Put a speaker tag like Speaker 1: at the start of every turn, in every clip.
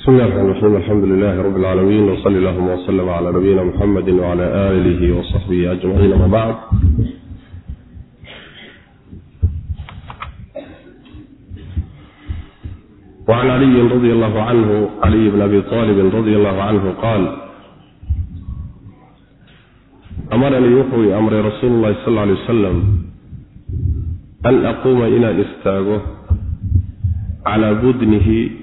Speaker 1: bismi illahi raxmaan raxiim alxamdu lilahi rabbi alcaalamiin wsali allahuma wslm cala nabiyina muxamedi wcala aalihi wasaxbihi ajmaciin ama bacd wacan caliyin radi allahu canhu caliy bn abi aalibin radi allahu canhu qaal amaranii wuxuu amray rasuulu llahi sal ly wasalam an aquuma inaan istaago calaa budnihi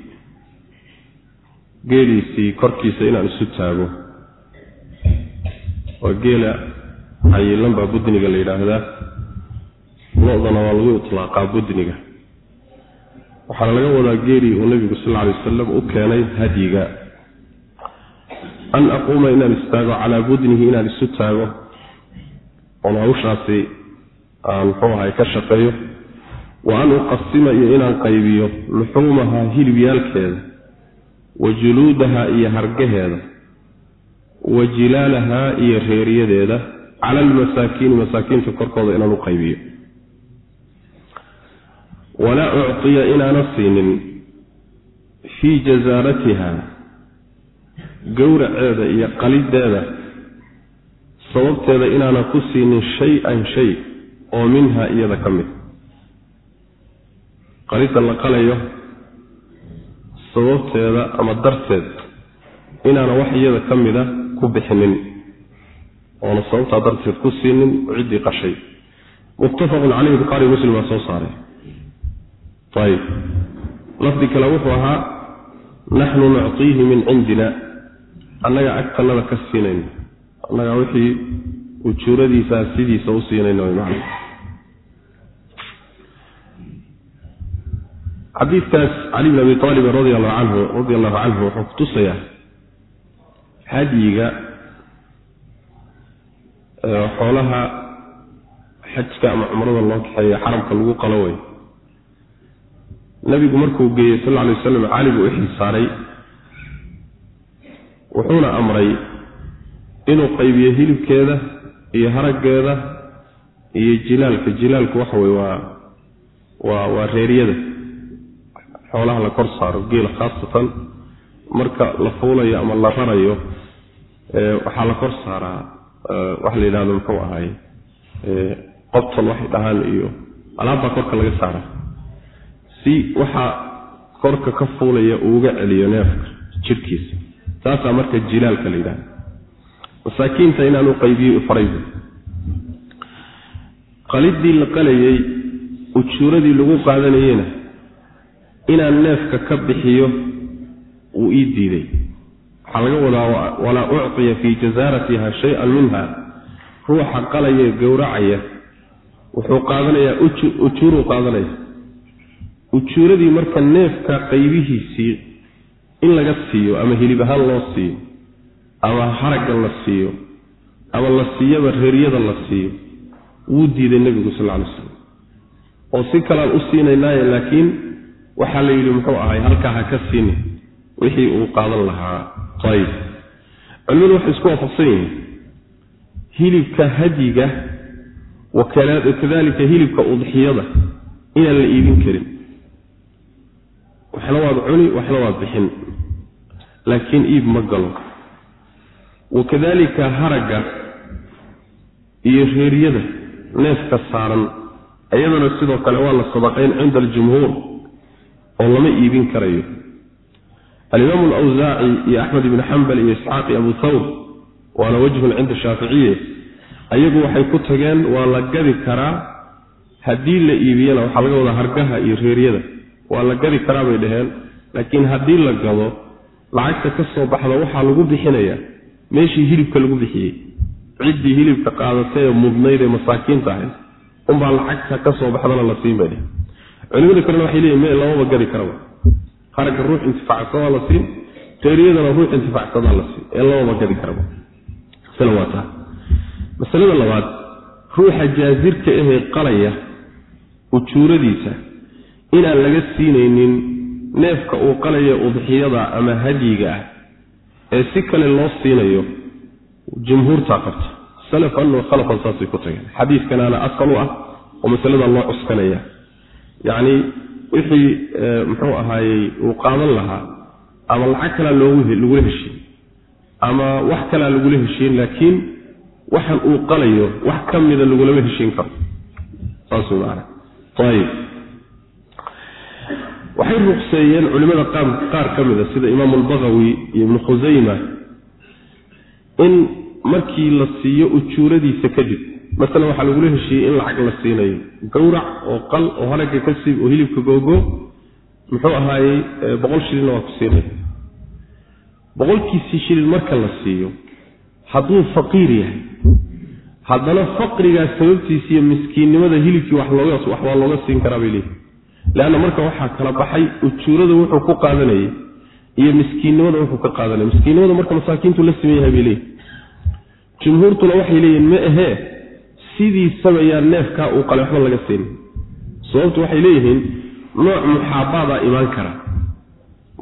Speaker 1: geeliisii korkiisa inaan isu taago. Waa geela cayilan baa budniga la yidhaahdaa. Lo-dana waa lagu itlaaqaa budniga waxaana laga wadaa geelii uu nebigu sal lla alay wasalam u keenay hadyiga an aquuma inaan istaago calaa budnihi inaan isu taago. Oon hawshaasi aan muxuu ahay ka shaqeeyo. Wa an uqasima iyo inaan qaybiyo luxuumaha hilibyaalkeeda wa juluudaha iyo hargaheeda wa jilaalahaa iyo reeriyadeeda cala almasaakiini masaakiinta korkooda inaan u qaybiyo. Walaa uctiya inaana siinin fii jasaaratiha gowraceeda iyo qalideeda sababteeda inaana ku siinin shay-an shay oo minha iyada ka mid. Qalidda la qalayo sababteeda ama darteed inaana wax iyada ka mida ku bixinin oona sababtaa darteed ku siinin ciddii qashay. Muttafaqun caleyhi buhaari muslim baa soo saaray. Ayib lafdi kale wuxuu ahaa naxnu nuctiihi min cindina annaga agtannada ka siinayno annagaa wixii ujuuradiisaa sidiisa u siinayno man xadiidkaas cali bn abi aalibin radi allahu canhu radi allahu canhu wuxuu kutusayaa hadyiga xoolaha xajka ama cumrada loo kaxeeya xaramka lagu qalo wey nabigu markuu geeyey sal alay wasalam cali buu ixilsaaray wuxuuna amray inuu qaybiyo hilibkeeda iyo haraggeeda iyo jilaalka. Jilaalku waxa wey waa waa waa reeryada xoolaha la kor saaro geela khaasatan marka la fuulayo ama la rarayo waxaa la kor saaraa waxa la yidhahdo muxuu ahaay qobton waxay dhahaan iyo alaabbaa korka laga saara si waxaa korka ka fuulaya uu uga celiyo neefka jidhkiisa. Taasaa marka jilaalka la yidhahda masaakiinta inaanu qaybiyo faraybu qalidii la qalayay ujuuradii lagu qaadanayena inaan neefka ka bixiyo wuu ii diiday. Waxaa laga wadaa walaa uctiya fii jasaaratiha shay-an minha ruuxa qalaya gowracaya wuxuu qaadanayaa ujuuruu qaadanaya. Ujuuradii marka neefka qaybihiisii in laga siiyo ama hilib ahaan loo siiyo ama haragga la siiyo ama la siiyaba reeryada la siiyo wuu diiday nebigu sal ly slam oo si kalean u siinaynaaye laakiin waxaa la yidhi muxuu ahay halkaa ha ka siini wixii uu qaadan lahaa. Ayib culimadu waxay isku waafaqsan yihiin. Hilibka hadyiga wakadalika hilibka udxiyada inaan la iibin karin. Waxna waad cuni waxna waad bixin. Laakiin iib ma galo. Wakadalika haragga iyo reeryada neefka saaran iyadana sidoo kale waa la sadaqayn cinda aljumhuur oo lama iibin karayo. Alimaamu alawsaaci iyo axmed ibni xambal iyo isxaaq iyo abu thawr waana wajhun cinda shaaficiye ayagu waxay ku tageen waa la gadi karaa haddii la iibiyana waxaa laga wadaa hargaha iyo reeryada. Waa la gadi karaa bay dhaheen. Laakiin haddii la gado lacagta ka soo baxda waxaa lagu bixinayaa meeshii hilibka lagu bixiyey ciddii hilibka qaadatay ee mudnayd ee masaakiinta ahayd unbaa lacagta ka soo baxdana la siin bay dheheen culimada kalena waxay leeyihiin me lamaba gadi karaba haragga ruux intifaacsadaa la siin reeryadana ruux intifaacsadaa la siin ee lamaba gadi karaba taa masalada labaad ruuxa jaasirka ahee qalaya ujuuradiisa inaan laga siinaynin neefka uu qalaya udxiyada ama hadyiga ah ee si kale loo siinayo jumhuurtaa qabta. Salafan wa khalafan saasay ku tageen. Xadiiskanaana asal u ah oo masalada loo cuskanaya yacni wixii muxuu ahaayey uu qaadan lahaa ama lacag kalaa lagula heshiin ama wax kalaa lagula heshiin laakiin waxan uu qalayo wax ka mida lagulama heshiin karo. Saas maana ayib waxay ruqseeyeen culimada qaar ka mida sida imaamu albagawi iyo ibnu khusayma in markii la siiyo ujuuradiisa kadib masalan waxaa lagula heshiiyey in lacag la siinayo gawrac oo qal oo haraga ka siib oo hilibka googo muxuu ahaayey boqol shilinna waa ku siinaya boqolkiisii shilin marka la siiyo hadduu faqiir yahay haddana faqrigaas sababtiisa iyo miskiinnimada hilibkii wax looga wax waa looga siin karaa bay leeyihi leanna marka waxaa kala baxay ujuurada wuxuu ku qaadanayay iyo miskiinnimada wuxuu ka qaadanaya miskiinnimada marka masaakiintu la siman yahay bay leeyihi jumhuurtuna waxay leeyihiin ma ahee sidiisaba yaa neefkaa uu qalay waxba laga siinin sababtu waxay leeyihiin nooc muxaabaadaa imaan kara.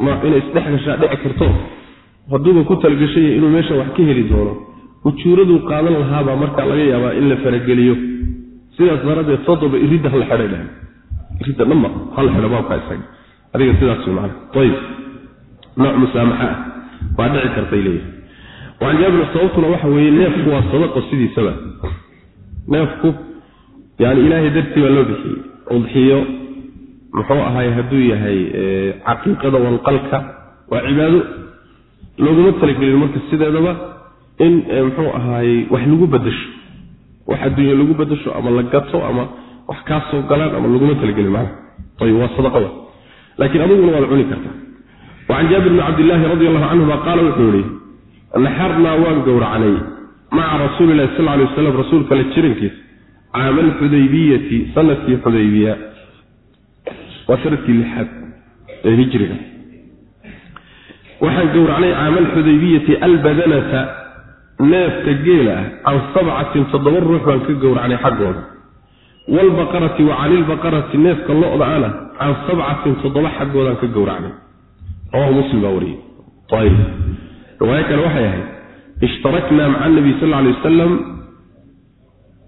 Speaker 1: Nooc inay isdhex gashaa dhici karto. Hadduuba ku talagashaya inuu meesha wax ka heli doono ujuuraduu qaadan lahaabaa markaa laga yaabaa in la farageliyo. Sidaas daraaddeed sodoba iridda hala xidhay dhahan iridda dhamma hala xidho baabkaa isaga. Adiga sidaas man ayib nooc musaamaxa ah waa dhici kartay leeyihi waan jaabir sababtuna waxa weeye neefku waa sadaqo sidiisaba neefku yani ilaahay dartii baa loo bixiyey. Udxiyo muxuu ahay hadduu yahay caqiiqada wanqalka waa cibaado looguma talagelin marka sideedaba in muxuu ahaayey wax lagu bedasho wax adduunya lagu bedasho ama la gato ama wax kaa soo galaan ama laguma talagelin macna ayib waa sadaqada laakiin adiguna waad cuni kartaa wacan jaabir bni cabdillaahi radi allahu canhuma qaala wuxuu yihi naxarnaa waan gowracnay maca rasuulilahi sal lay waslam rasuulka la jirankiisa caama alxudaybiyati sannadkii xudaybiya waa lixaad ee hijriga waxaan gowracnay caama alxudaybiyati albadanata neefka geela ah can sabcatin toddoba ruux baan ka gowracnay xaggooda waalbaqarati wa canilbaqarati neefka lo-da ana can sabcatin toddoba xaggoodaan ka gowracnay rawahu muslim baa wariyey ayb riwaayo kale waxay ahayd ishtaraknaa maca nabiy sal alay wasalam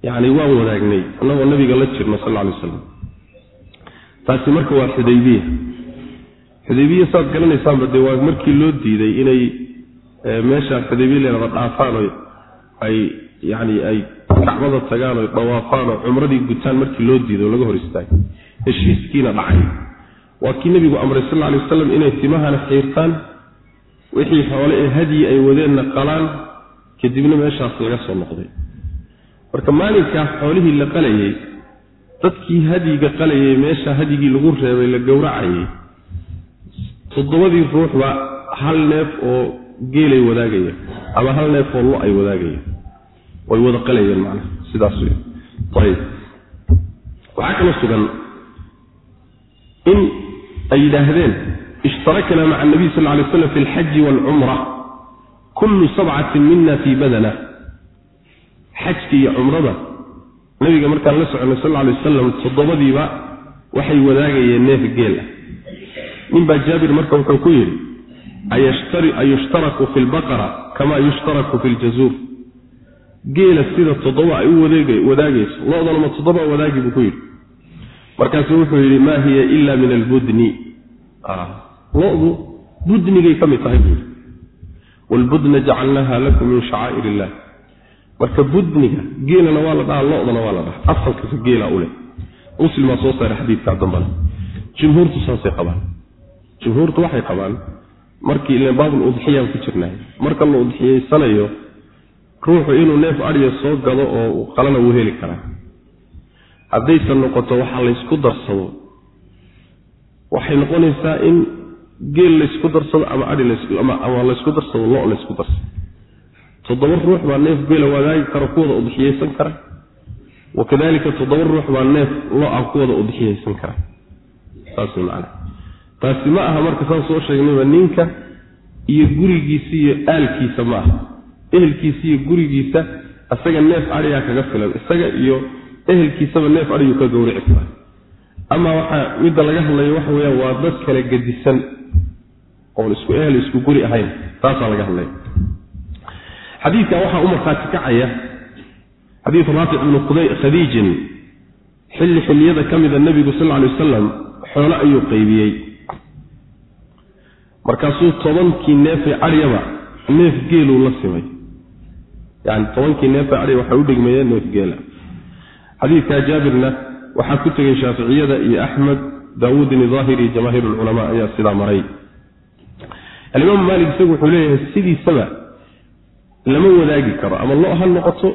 Speaker 1: yani waan wadaagnay annagoo nabiga la jirno sal lla alay wasalam taasi marka waa xudaybiya. Xudaybiya saad garanaysaanba dee waa markii loo diiday inay meesha xudaybiya leelada dhaafaan o ay yani ay kacbada tagaan oy dhawaafaan oo cumradii gutaan markii loo diiday oo laga hor istaagay. Heshiiskiina dhacay. Waa kii nebigu amray sal alay wasalam inay timahana xiirtaan wixii xoole ee hadyi ay wadeenna qalaan kadibna meeshaas laga soo noqday. Marka maalinkaas xoolihii la qalayey dadkii hadyiga qalayay meesha hadyigii lagu reebay la gowracayay toddobadii ruuxba hal neef oo geelay wadaagaya ama hal neef oo lo ay wadaagayeen. Way wada qalayeen macnaha sidaas wey ayib waxaa kaloo sugan in ay yidhaahdeen ishtarakna maca nabiy sal lay slam fi alxaji waalcumra kullu sabcatin mina fii badana. Xajka iyo cumrada nabiga markaan la soconay sal lay wasalam toddobadiiba waxay wadaagayeen neef geel. Ah ninbaa jaabir marka wuxuu ku yidhi ayushtaraku fi lbaqara kama yushtaraku fi ljazuur geela sida toddoba ay u wadaagayso. Lo-dana ma toddoba wadaagi buu ku yidhi. Markaasu wuxuu yidhi maa hiya ila min albudni lo-du budnigay ka mid tahay buui wlbudna jacalnaha lakum min shacaa'ir illah marka budniga geelana waa la dhahaa lo-dana waa la dhahaa. Asalkasa geela u leh. Muslimaa soo saaray xadiidkaa dambana jumhuurtu saasay qabaan. Jumhuurtu waxay qabaan markii ilan baabul udxiyaan ku jirnaay marka la udxiyaysanayo ruuxu inuu neef adhiya soo gado oo qalana wuu heli karaa. Haddaysan noqoto waxaa laysku darsado waxay noqonaysaa in geel laysku darsado ama ama laysku darsado lo laysku darsado toddoba ruux baa neef geela wadaagi kara kuwada udxiyaysan kara. Wakadalika toddoba ruux baa neef lo'a kuwada udxiyaysan kara. Saas man taasi ma aha marka saan soo sheegnayba ninka iyo gurigiisa iyo aalkiisa ma aha. Ehelkiisa iyo gurigiisa isaga neef adhigaa kaga filan. Isaga iyo ehelkiisaba neef adhiguu ka gowrici kara ama waxaa midda laga hadlayo waxa weya waa dad kala gedisan oon isku ehel isku guri ahayn. Taasaa laga hadlaya xadiidkan waxaa u markhaati kacaya xadiid raafic ibnu khadiijin xilli xilliyada ka mida nebigu sal alay wasalam xoolo ayuu qaybiyey. Markaasuu tobankii neefee aryaba neef geeluu la simay. Yani tobankii neefee arya waxay u dhigmayeen neef geela. Xadiidkaa jaabirna waxaa ku tegay shaaficiyada iyo axmed daawuudin daahiri jamaahiir lculamaa ayaa sidaa maray alimaamu maalik isagu wuxuu leeyahay sidiisaba lama wadaagi karo ama lo ha noqoto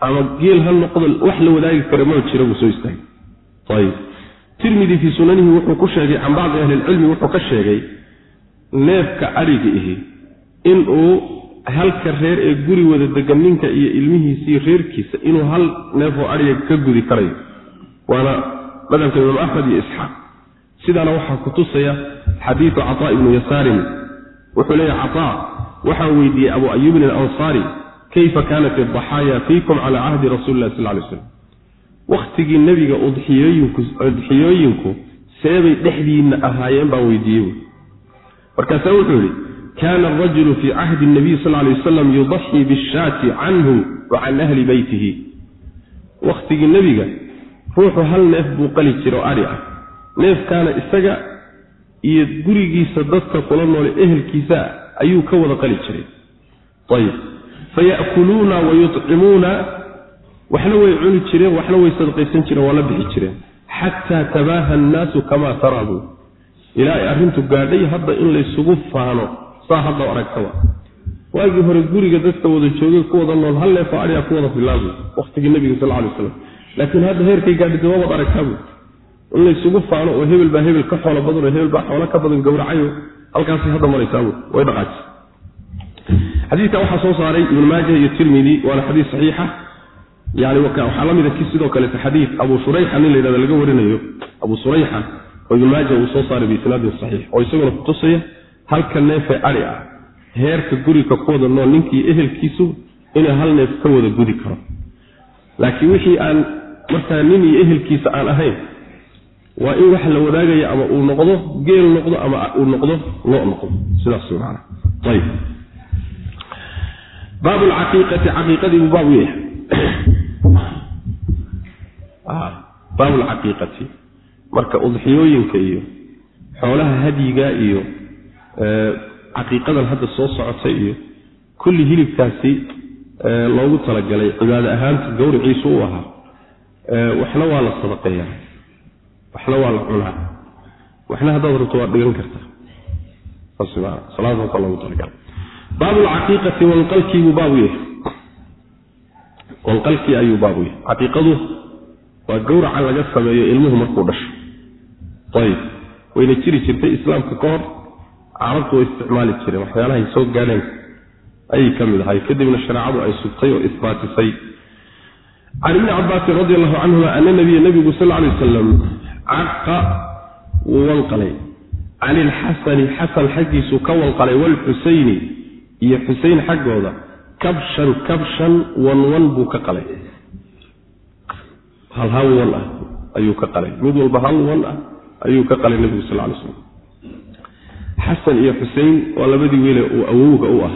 Speaker 1: ama geel ha noqdo wax la wadaagi karo ma jira buu soo istaagay. Tirmidi fii sunanihi wuxuu ku sheegay can bacdi ahli lcilmi wuxuu ka sheegay neefka adhiga ihi inuu halka reer ee guri wada degan ninka iyo ilmihiisii reerkiisa inuu hal neefoo adhiga ka gudi karayo waana madhabka imaam axmed iyo isxaaq. Sidaana waxaa ku tusaya xadiidu cataa ibnu yasaarin wuxuu leeyahy cataa waxaan weydiiyey abu ayuubin alansaari kayfa kaanat adaxaaya fiikum calaa cahdi rasuli lah sal lay slam wakhtigii nebiga udxiyooyinku seebay dhexdiinna ahaayeen baan weydiiyey markaasaa wuxuu yidhi kaana arajulu fii cahdi nabiy sal lay wasalam yudaxii bishaati canhu wa can ahli beytihi wakhtigii nebiga ruuxu hal neef buu qali jira oo adhi ah. Neefkaana isaga iyo gurigiisa dadka kula noole ehelkiisa ayuu ka wada qali jiray. Ayib. Faya'kuluuna wa yucimuuna waxna way cuni jireen waxna way sadqaysan jireen waa la bixi jireen. Xataa tabaaha annaasu kamaa taraabuu ilaa ay arrintu gaadhay hadda in laysugu faano saa hadda aragtaba waagii hore guriga dadka wada joogay ku wada nool hal neefo adhigaa ku wada bilaabay wakhtigii nebiga sal ly slam laakiin hadda heerkay gaadhay dee waabad aragtaabu in laysugu faano oo hebel baa hebel ka xoolo badan oo hebel baa xoolo ka badan gowracayo halkaasay hadda maraysaabu way dhaqaaji xadiidka waxaa soo saaray ibn maaja iyo tirmidi waana xadiis saxiixa. Yani waxaa la mida sidoo kaleeta xadiid abu shurayxa nin la yhahda laga warinayo abu surayxa oo ibn maaja uu soo saaray biisnaadin saxiix oo isaguna kutusaya halka neefee adi ah heerka guriga ku wada nool ninkii ehelkiisu inuu hal neef ka wada gudi karo. Laakiin wixii aan markaa nin iyo ehelkiisa aan ahayn waa in wax la wadaagaya ama uu noqdo geel noqdo ama uu noqdo lo noqdo. Sidaas man ayb baab lcaqiiqati caqiiqadii buu baab u yahay baab lcaqiiqati marka udxiyooyinka iyo xoolaha hadyiga iyo caqiiqadan hadda soo socotay iyo kulli hilibkaasi loogu talagalay cibaado ahaanta gawriciisu u ahaa waxna waa la sadaqeeya waxna waa la cunaa. Waxna haddaad rabto waad dhigan kartaa salaadaasa loogu talagalay baab lcaqiiqati wanqalkiibuu baabu yahay. Wanqalkii ayuu baabu yahay. Caqiiqadu waa gowraca laga sameeyo ilmuhu markuu dhasho. Ayib. Wayna jiri jirtay islaamka ka hor carabtu way isticmaali jireen waxyaalahay soo gaadheen ayay ka mid ahay kadibna shareecadu ay sugtay oo isbaatisay. Can ibni cabaasin radi allahu canhuma ana nabiya nabigu sal lay wasalam caqa wuu wanqalay can ilxasani xasan xaggiisuu ka wanqalay waalxusayni iyo xuseyn xaggooda kabshan kabshan wanwan buu ka qalay. Hal hal ah ayuu ka qalay. Mid walba hal ah ayuu ka qalay nebigu sal lay slam xasan iyo xusein waa labadii wiile uu awowga u ah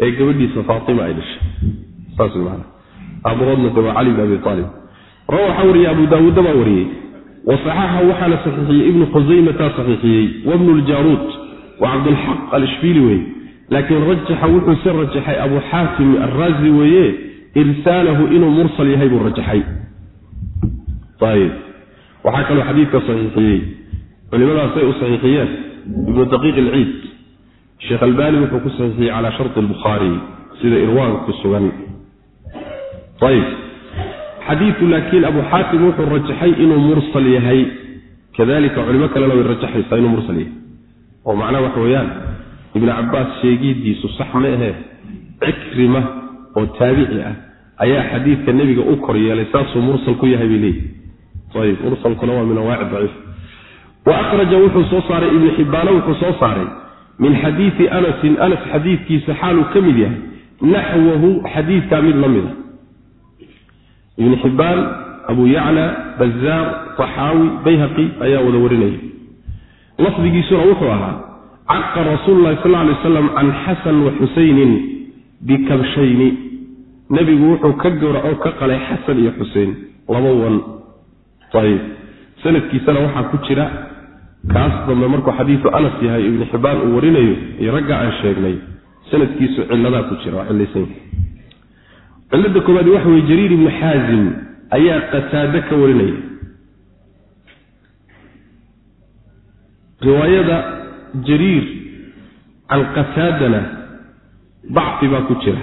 Speaker 1: ee gabadhiisa faatima ay dhashay. Saas man aabahoodna de cali bin abi aalib rawa waxaa wariyey abu daawuudda baa wariyey wa saxaxa waxaana saxiixiyey ibnu khusaymataa saxiixiyey wabnu ljaruud wa cabdulxaq alishbiili weye laakiin rajaxa wuxuu si rajaxay abu xaatim araazi weeye irsaalahu inuu mursal yahay buu rajaxay waxaa kaloo xadiidka saxiixiyey culimadaasay u saxiixiyeen ibnu daqiiq ilciid sheekh albani wuxuu ku saxiixiyey calaa sharti albukhaari sida irwaanka ku sugan ayb xadiidu laakiin abu xaatim wuxuu rajaxay inuu mursal yahay. Kadalika culimo kalena way rajaxaysaa inuu mursal yahay. Oo macnaha waxa weeyaan ibnu cabaas sheegidiisu sax ma ahe cikrima oo taabici ah ayaa xadiidka nebiga u kor yeelay saasuu mursal ku yahay bay leeyihi ayb mursalkuna waa min awaaci daciif. Wa akhraja wuxuu soo saaray ibnu xibbaana wuxuu soo saaray min xadiidi anasin anas xadiidkiisa xaaluu ka mid yahay naxwahu xadiidkaa mid la mida ibnu xibbaan abu yacla bazaar taxaawi bayhaqi ayaa wada warinaya. Lafdigiisuna wuxuu ahaa caqa rasuulu lahi sal lay waslam can xasan wa xusaynin bikabshayni nebigu wuxuu ka gowraco ka qalay xasan iyo xusein laba wan. Ayib sanadkiisana waxaa ku jira kaas dambe markuu xadiidu anas yahay ibnu xibbaan uu warinayo iyo ragga aan sheegnay. Sanadkiisu cilladaa ku jira waa cillaysan cillada koowaadi waxa weye jariir ibnu xaazim ayaa qataade ka warinaya. riwaayada jariir can qataadana dacfi baa ku jira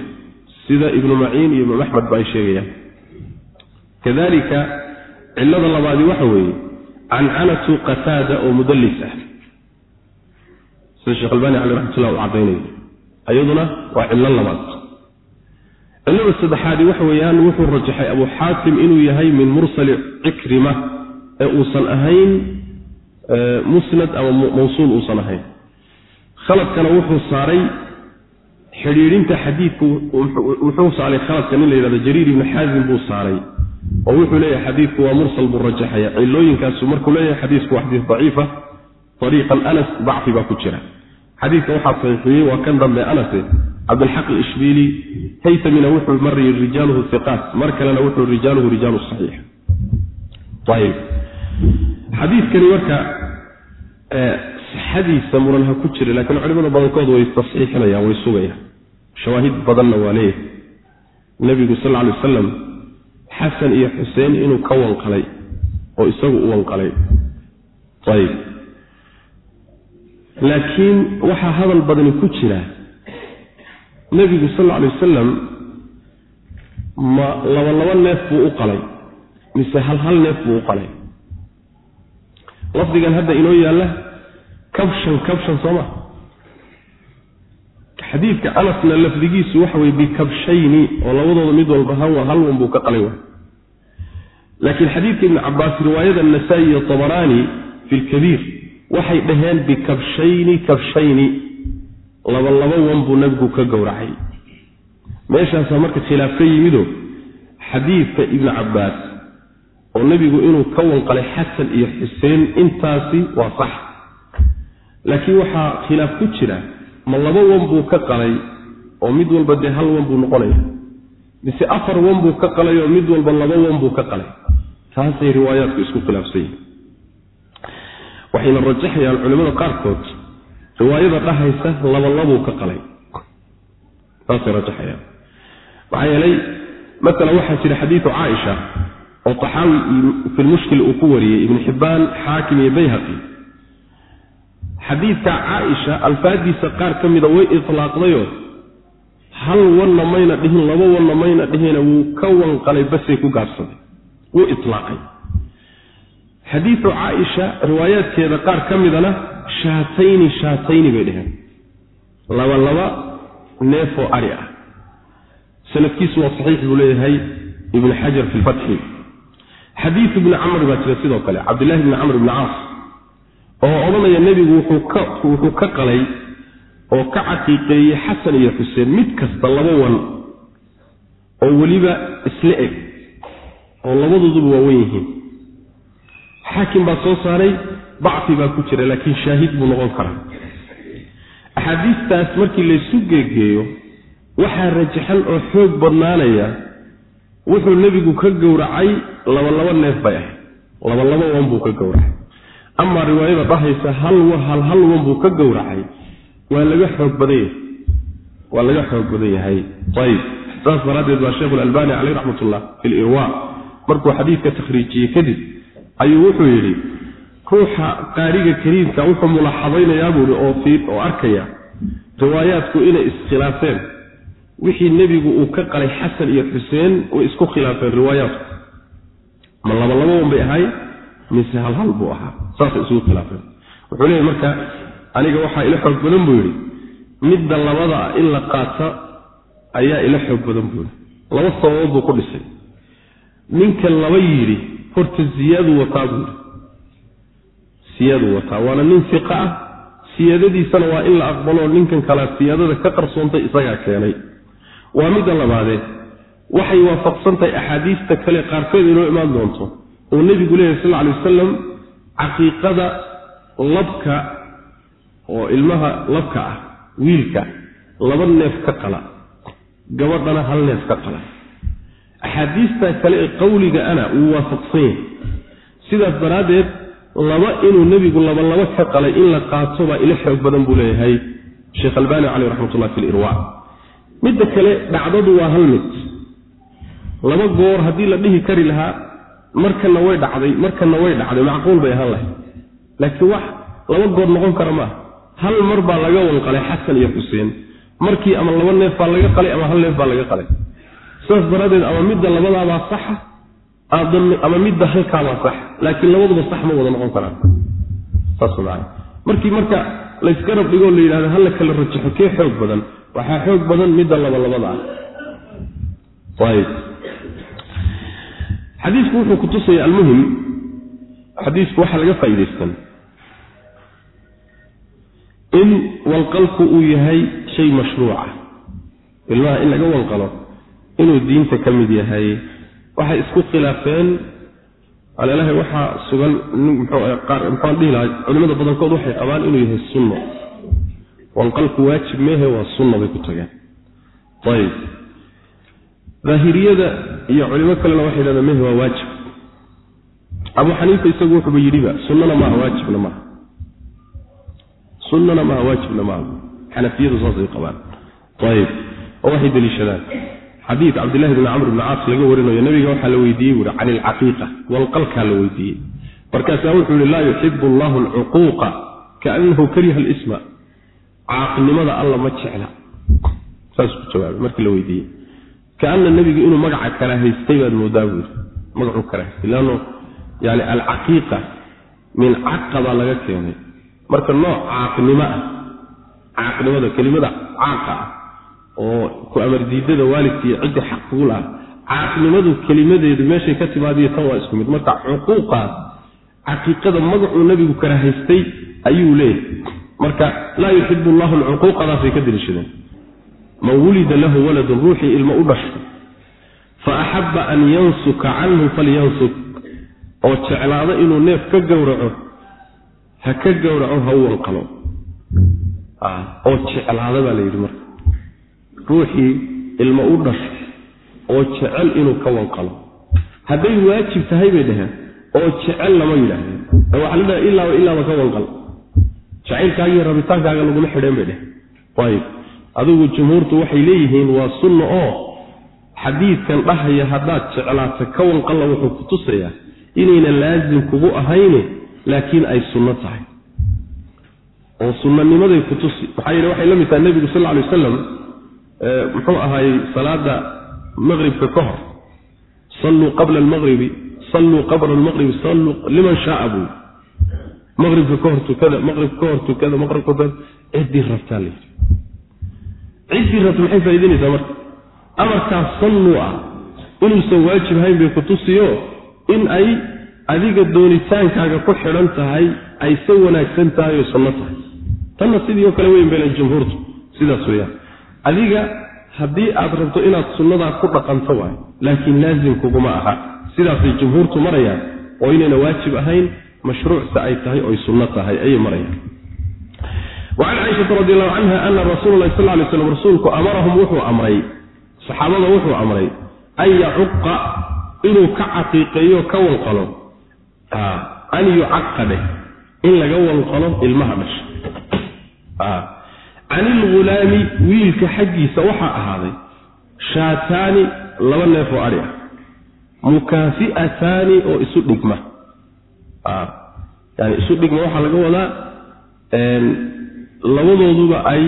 Speaker 1: sida ibnu maciin iyo imaam axmed ba ay sheegayaan. kadalika cillada labaadi waxa weeye cancanatu qataada oo mudallis ah. Sida sheekh albani caleh raxmatullah u caddaynayo iyaduna waa cillo labaad cillada saddexaadi waxa weeyaan wuxuu rajaxay abu xaatim inuu yahay min mursali cikrima ee uusan ahayn musnad ama mawsuul uusan ahayn. Khaladkana wuxuu saaray xidhiidhinta xadiidku wuxuu saaray khaladka nin la yidhahdo jariir ibnu xaazim buu saaray oo wuxuu leeyahay xadiidku waa mursal buu rajaxaya. Cilooyinkaasu markuu leeyahay xadiisku waa xadiis daciifa ariiqan anas dacfi baa ku jira xadiidka waxaa saxiixiyey waa kan dambe anase cabdilxaq ishbiili haytamina wuxuu mariyey rijaaluhu iqaat mar kalena wuxuu rijaaluhu rijaalu saxiix. Ayb xadiidkani marka sixadiisa muran ha ku jira laakiin culimada badankood way tasxiixinayaan way sugayaan. Shawaahid badanna waa leeyahay. Nebigu sal alay wasalam xasan iyo xuseen inuu ka wanqalay oo isagu u wanqalay. Ayib laakiin waxaa hadal badani ku jira nebigu sal alla alay wasalam ma laba laba neef buu u qalay mise hal hal neef buu u qalay. Lafdigan hadda inoo yaalla kabshan kabshan soo ma xadiidka anasna lafdigiisu waxa weye bikabshayni oo labadooda mid walba hal wan buu ka qalay laakiin xadiidka ibni cabaas riwaayada nasaa-i iyo tabaraani fi lkabiir waxay dhaheen bikabshayni kabshayni laba laba wan buu nabigu ka gowracay. Meeshaasaa marka khilaaf ka yimido xadiidka ibni cabaas oo nebigu inuu ka wanqalay xasan iyo xuseen intaasi waa sax. Laakiin waxaa khilaaf ku jira ma laba wan buu ka qalay oo mid walba dee hal wan buu noqonaya mise afar wan buu ka qalay oo mid walba laba wan buu ka qalay. Taasay riwaayaadku isku khilaafsan yihiin waxayna rajaxayaan culimmada qaarkood. Riwaayada dhahaysa labalabuu ka qalay. Saasay rajaxayaan. Maxaa yeelay masalan waxaa jira xadiidu caaisha oo taxaawi fi lmushkil uu ku wariyey ibnu xibbaan xaakim iyo bayhaqi. Xadiidka caaisha alfaadiisa qaar ka mida way itlaaqdayoo hal wanna mayna dhihin laba wanna mayna dhihina wuu ka wanqalay basay ku gaabsaday wuu itlaaqay xadiidu caaisha riwaayaadkeeda qaar ka midana shaatayni shaatayni bay dheheen laba laba neefoo ari ah. Sanadkiisu waa saxiix buu leeyahay ibnu xajar fi lfatxi xadiidu ibni camr baa jira sidoo kale cabdillahi bni camr ibni caas oo odhanaya nebigu wuxuu ka qalay oo ka caqiiqeeyey xasan iyo xuseen mid kasta laba wan oo weliba isla eg oo labadooduba waawen yihiin xaakim baa soo saaray dacfi baa ku jira laakiin shaahid buu noqon karaa. Axaadiistaas markii laysu geegeeyo waxaa rajaxan oo xoog badnaanaya wuxuu nebigu ka gowracay labalaba neef bay ahayd. Labalaba wan buu ka gowracay. Amaa riwaayada dhahaysa hal hal hal wan buu ka gowracay. Waa laga xoog badan yahay. Waa laga xoog badan yahay. Ayib. Saas daraaddeed baa sheekhu lalbani caleyh raxmatullah fi lirwa markuu xadiidka takhriijiyey kadib ayuu wuxuu yidhi ruuxa qaariga kariimka wuxuu mulaxadaynayaa buuhi oo oo arkaya riwaayaadku inay iskhilaafeen. Wixii nebigu uu ka qalay xasan iyo xuseen way isku khilaafeen riwaayaadku. Ma labalaba wan bay ahay mise hal hal buu ahaa saasay isugu khilaafeen. Wuxuu leeyahy marka aniga waxaa ila xoog badan buu yidhi. Midda labada in la qaata ayaa ila xoog badan buu yidhi. Laba sababood buu ku dhisay. Ninka laba yidhi horta siyaaduu wataa buu yidhi siyaaduu wataa. Waana nin fiqa ah. Siyaadadiisana waa in la aqbaloo ninkan kalea siyaadada ka qarsoontay isagaa keenay. Waa midda labaadee waxay waafaqsantahay axaadiista kale qaarkood inoo imaan doonto. Oo nebigu leeyahy sal alay wasalam caqiiqada labka oo ilmaha labka ah wiilka laba neef ka qala gabadhana hal neef ka qala axaadiista kale ee qawliga ana wuu waafaqsan yahay. Sidaas daraaddeed laba inuu nebigu laba laba ka qalay in la qaato baa ila xoog badan buu leeyahay sheekh albaani caleyh raxmatullah fi lirwa midda kale dhacdadu waa hal mid. Laba goor haddii la dhihi kari lahaa markana way dhacday markana way dhacday macquul bay ahaan lahay laakiin wax laba goor noqon kara maaha hal mar baa laga wanqalay xasan iyo xuseen. Markii ama laba neef baa laga qalay ama hal neef baa laga qalay sidaas daraaddeed ama midda labadaabaa saxa ama midda halkaabaa sax laakiin labaduba sax ma wada noqon karaan. Saas maa markii marka laysgarab dhigoo la yidhahdo hala kala rajaxo kee xoog badan? Waxaa xoog badan midda labalabada ah. Xadiisku wuxuu ku tusaya almuhim xadiisku waxaa laga faa'idaystan in walqalku uu yahay shay mashruuca ilmaha in laga walqalo inuu diinta ka mid yahay. Waxay isku khilaafeen. Alalahi waxaa sugan muxaan dhihi lahaa culimada badankood waxay qabaan inuu yahay sunno. Walqalku waajib meehe waa sunna bay ku tageen. Ayib daahiriyada iyo culimo kalena waxay yidhahdeen mehe waa waajib. Abu xaniifa isagu wuxuuba yidhiba sunnana maaha waajibna maaha sunnana maaha waajibna maaha xanafiyadu saasay qabaan. Ayib oo waxay deliishadaan xadiid cabdillahi bni camr bni caas laga warinayo nabiga waxaa la weydiiyey buui can ilcaqiiqa walqalkaa la weydiiyey. Markaasaa wuxuu yihi laa yuxibu allahu alcuquuqa kaanahu kariha alisma. Caaqnimada alla ma jecla. Saasuu ku jawaabay markii la weydiiyey. Kaana nebigu inuu magaca karahaystay baad moodaa buu yidhi magacuu karahaystay leanno yani alcaqiiqa min caqa baa laga keenay. Marka nooc caaqnimo ah caaqnimada kelimada caaqa ah oo ku amardiidada waalidka iyo ciddii xaq kugu laha caaqnimadu kelimadeedu meeshay ka timaadiyo tan waa isku mid. Marka cuquuqaas caqiiqada magacuu nebigu karahaystay ayuu leeyahay. Marka laa yuxibu allahu alcuquuqadaasay ka deliishadeen man wulida lahu waladun ruuxii ilmo u dhashay. Fa axabba an yansuka canhu falyansuk. Oo jeclaado inuu neef ka gowraco ha ka gowraco ha u wanqalo oo jeclaada baa la yidhi marka ruuxii ilmo u dhashay oo jecel inuu ka wanqalo. Hadday waajib tahay bay dhaheen oo jecel lama yidhaahdeen. Ee waxaa la dhaha ilaaba ilaaba ka wanqal. Jacaylkaagiiyo rabitaankaaga laguma xidheen bay dheheen ayib adigu jumhuurtu waxay leeyihiin waa sunna oo xadiidkan dhahaya haddaad jeclaata ka wanqalla wuxuu ku tusayaa inayna laasim kugu ahayne laakiin ay sunno tahay. Oo sunnanimaday ku tusi. Maxaa yeele waxay la mid tahay nebigu sal lla alay wasalam muxuu ahaayey salaada maqribka ka hor. Salluu qabla almaqribi salluu qabla almaqribi salluu liman shaaa buu. Maqribka ka hor tukada maqribka ka hor tukada maqribka ka ciddii rabtaa la yidhi. Ciddii rabta maxay faa'idaynaysaa marka? Amarkaas salluu ah inuusan waajib hayn bay ku tusiyo in ay adiga doonitaankaaga ku xidhan tahay ay se wanaagsan tahay oo sunno tahay. Tanna sidii oo kale weyn baylen jumhuurtu sidaas weeyaan adiga haddii aad rabto inaad sunnadaa ku dhaqanto waayo laakiin laasim kuguma aha. Sidaasay jumhuurtu marayaan oo inayna waajib ahayn mashruucse ay tahay oy sunno tahay ayay marayaan. Wacan caaishata radi allahu canha ana rasuula lahi sal lay slam rasuulku amarahum wuxuu amray saxaabada wuxuu amray an yacuqa inuu ka caqiiqeeyo ka wanqalo. An yucaqa in laga wanqalo ilmaha dhasha can ilghulaami wiilka xaggiisa waxaa ahaaday shaataani laba neef oo adhi ah. Mukaafi'ataani oo isu dhigma. Yani isu dhigma waxaa laga wadaa labadooduba ay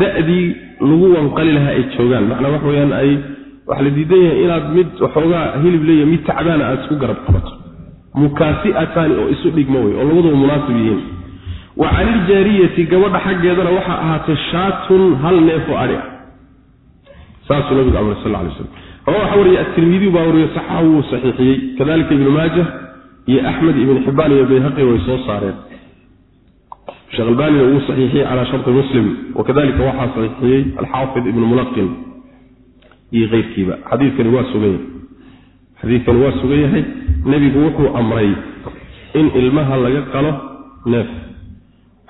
Speaker 1: da'dii lagu wanqali lahaa ay joogaan. Macnaa wax weyaan ay waxaa la diidan yahay inaad mid waxoogaa hilib leeya mid tacbaana aada isku garab qabato. Mukaafi'ataani oo isu dhigma wey oo labaduba munaasib yihiin wa caniljaariyati gabadha xaggeedana waxaa ahaatay shaatun hal neef oo adhi ah. Saasuu nabigu amray sal lay slam ama waxaa wariye atirmidiyu baa wariye saxaxu wuu saxiixiyey. Kadalika ibnu maajah iyo axmed ibn xibaan iyo bayhaqi way soo saareen. Sheekh albanina wuu saxiixiyey calaa sharti muslim wakadalika waxaa saxiixiyey alxaafid ibnu mulaqin iyo keyrkiiba. Xadiikani waa sugan yahay xadiidkani waa sugan yahay. Nebigu wuxuu amray in ilmaha laga qalo neef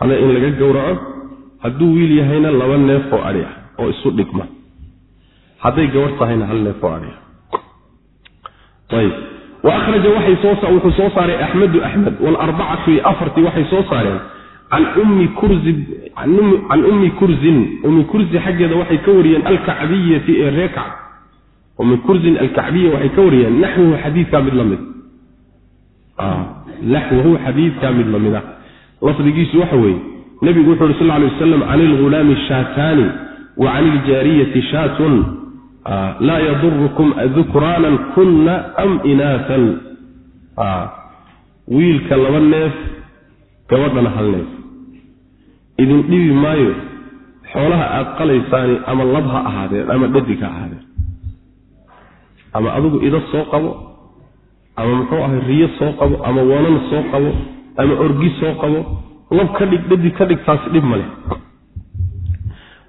Speaker 1: hada in laga gowraco hadduu wiil yahayna laba neef oo adhi ah oo isu dhigma. Hadday gabarh tahayna hal neef oo adhi ah wuxuu soo saaray axmedu axmed walarbacatu iyo afartii waxay soo saareen can ummi kurzin. Ummi kurzi xaggeeda waxay ka wariyeen alkacbiyati ee ree kacb. Ummi kurzin alkacbiya waxay ka wariyeen naxwahu xadiidkaa mid la mid naxwahu xadiidkaa mid la mid ah lafdigiisu waxa weeye nebigu wuxu uhi sal ly wasalam can ilghulaami shaataani wa can iljaariyati shaatun laa yadurukum dukraanan kunna am inaatan wiilka laba neef gabadhana hal neef. Idin dhibi maayo xoolaha aad qalaysaani ama lab ha ahaadeen ama dhadig ha ahaadeen. Ama adigu ida soo qabo ama muxuu ahay riyo soo qabo ama wanan soo qabo ama orgi soo qabo. Lab ka dhig dhadig ka dhig taasi dhib ma leh.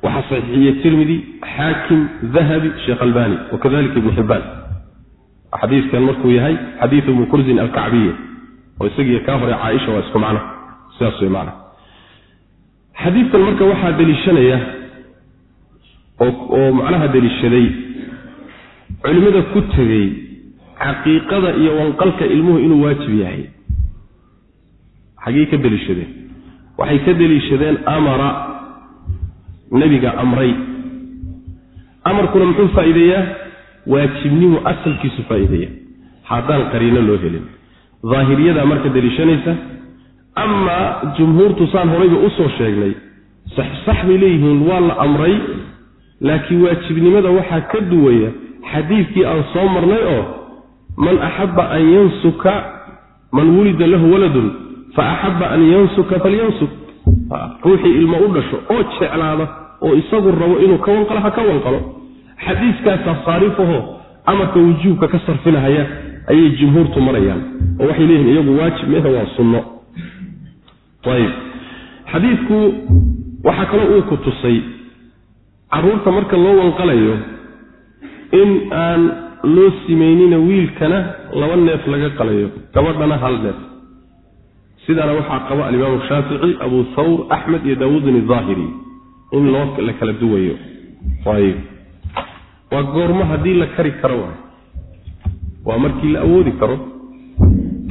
Speaker 1: Waxaa saxiixiyey tirmidi xaakim dahabi sheekh albani wakadalika ibnu xibbaan xadiiskan markuu yahay xadiidu ibnu kursin alkacbiya oo isagiiyo kaa hore caaisha waa isku macno. Sidaas way macna xadiidkan marka waxaa deliishanaya oo macnaha deliishaday culimmada ku tegey xaqiiqada iyo wanqalka ilmuhu inuu waajib yahay xaggey ka deliishadeen waxay ka deliishadeen amara nebiga amray. Amarkuna muxuu faa'iideeyaa? Waajibnimu asalkiisu faa'iideeya haddaan qariino loo helin. Daahiriyadaa marka deliishanaysa amaa jumhuurtu saan horayba u soo sheegnay saxsax bay leeyihiin waa la amray. Laakiin waajibnimada waxaa ka duwaya xadiidkii aan soo marnay oo man axabba an yansuka man wulida lahu waladun fa axabba an yansuka falyansuk ruuxii ilmo u dhasho oo jeclaada oo isagu rabo inuu ka wanqalo ha ka wanqalo xadiiskaasaa saarifaho amarka wujuubka ka sarfinahaya ayay jumhuurtu marayaan oo waxay leeyihiin iyagu waajib mehe waa sunno ayib xadiidku waxaa kaloo uu ku tusay carruurta marka loo wanqalayo in aan loo simaynina wiilkana laba neef laga qalayo gabadhana hal neef sidaana waxaa qaba alimaamu shaafici abu thawr axmed iyo daawuudin idaahiri in loo la kala duwayo. Waa goormo haddii la kari karo waay. Waa markii la awoodi karo.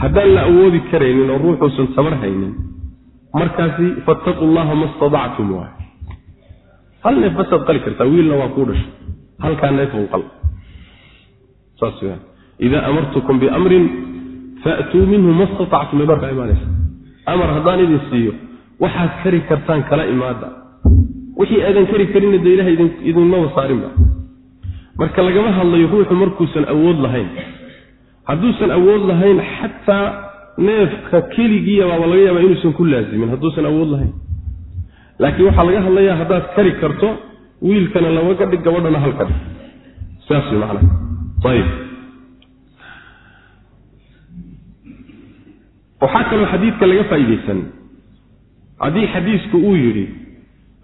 Speaker 1: Haddaan la awoodi karaynin oo ruuxuusan tabar haynin markaasi fattaqu llaha ma stadactum waay. Hal neef basaad qali kartaa? Wiilna waa kuu dhashay. Halkaa neef unqal saas weyaan idaa amartukum biamrin faatuu minhu ma statactum markaa imaanaysa amar haddaan idin siiyo waxaad kari kartaan kala imaada. Wixii aadan kari karinna dee ilaha idinmaba saarinba marka lagama hadlayo ruuxu markuusan awood lahayn. Hadduusan awood lahayn xataa neefka keligiiyabaaba laga yaabaa inuusan ku laazimin hadduusan awood lahayn. Laakiin waxaa laga hadlayaa haddaad kari karto wiilkana laba ka dhig gabadhana hal ka dhig saas way macnaha ayib waxaa kaloo xadiidka laga faa'iidaysan. Haddii xadiisku uu yidhi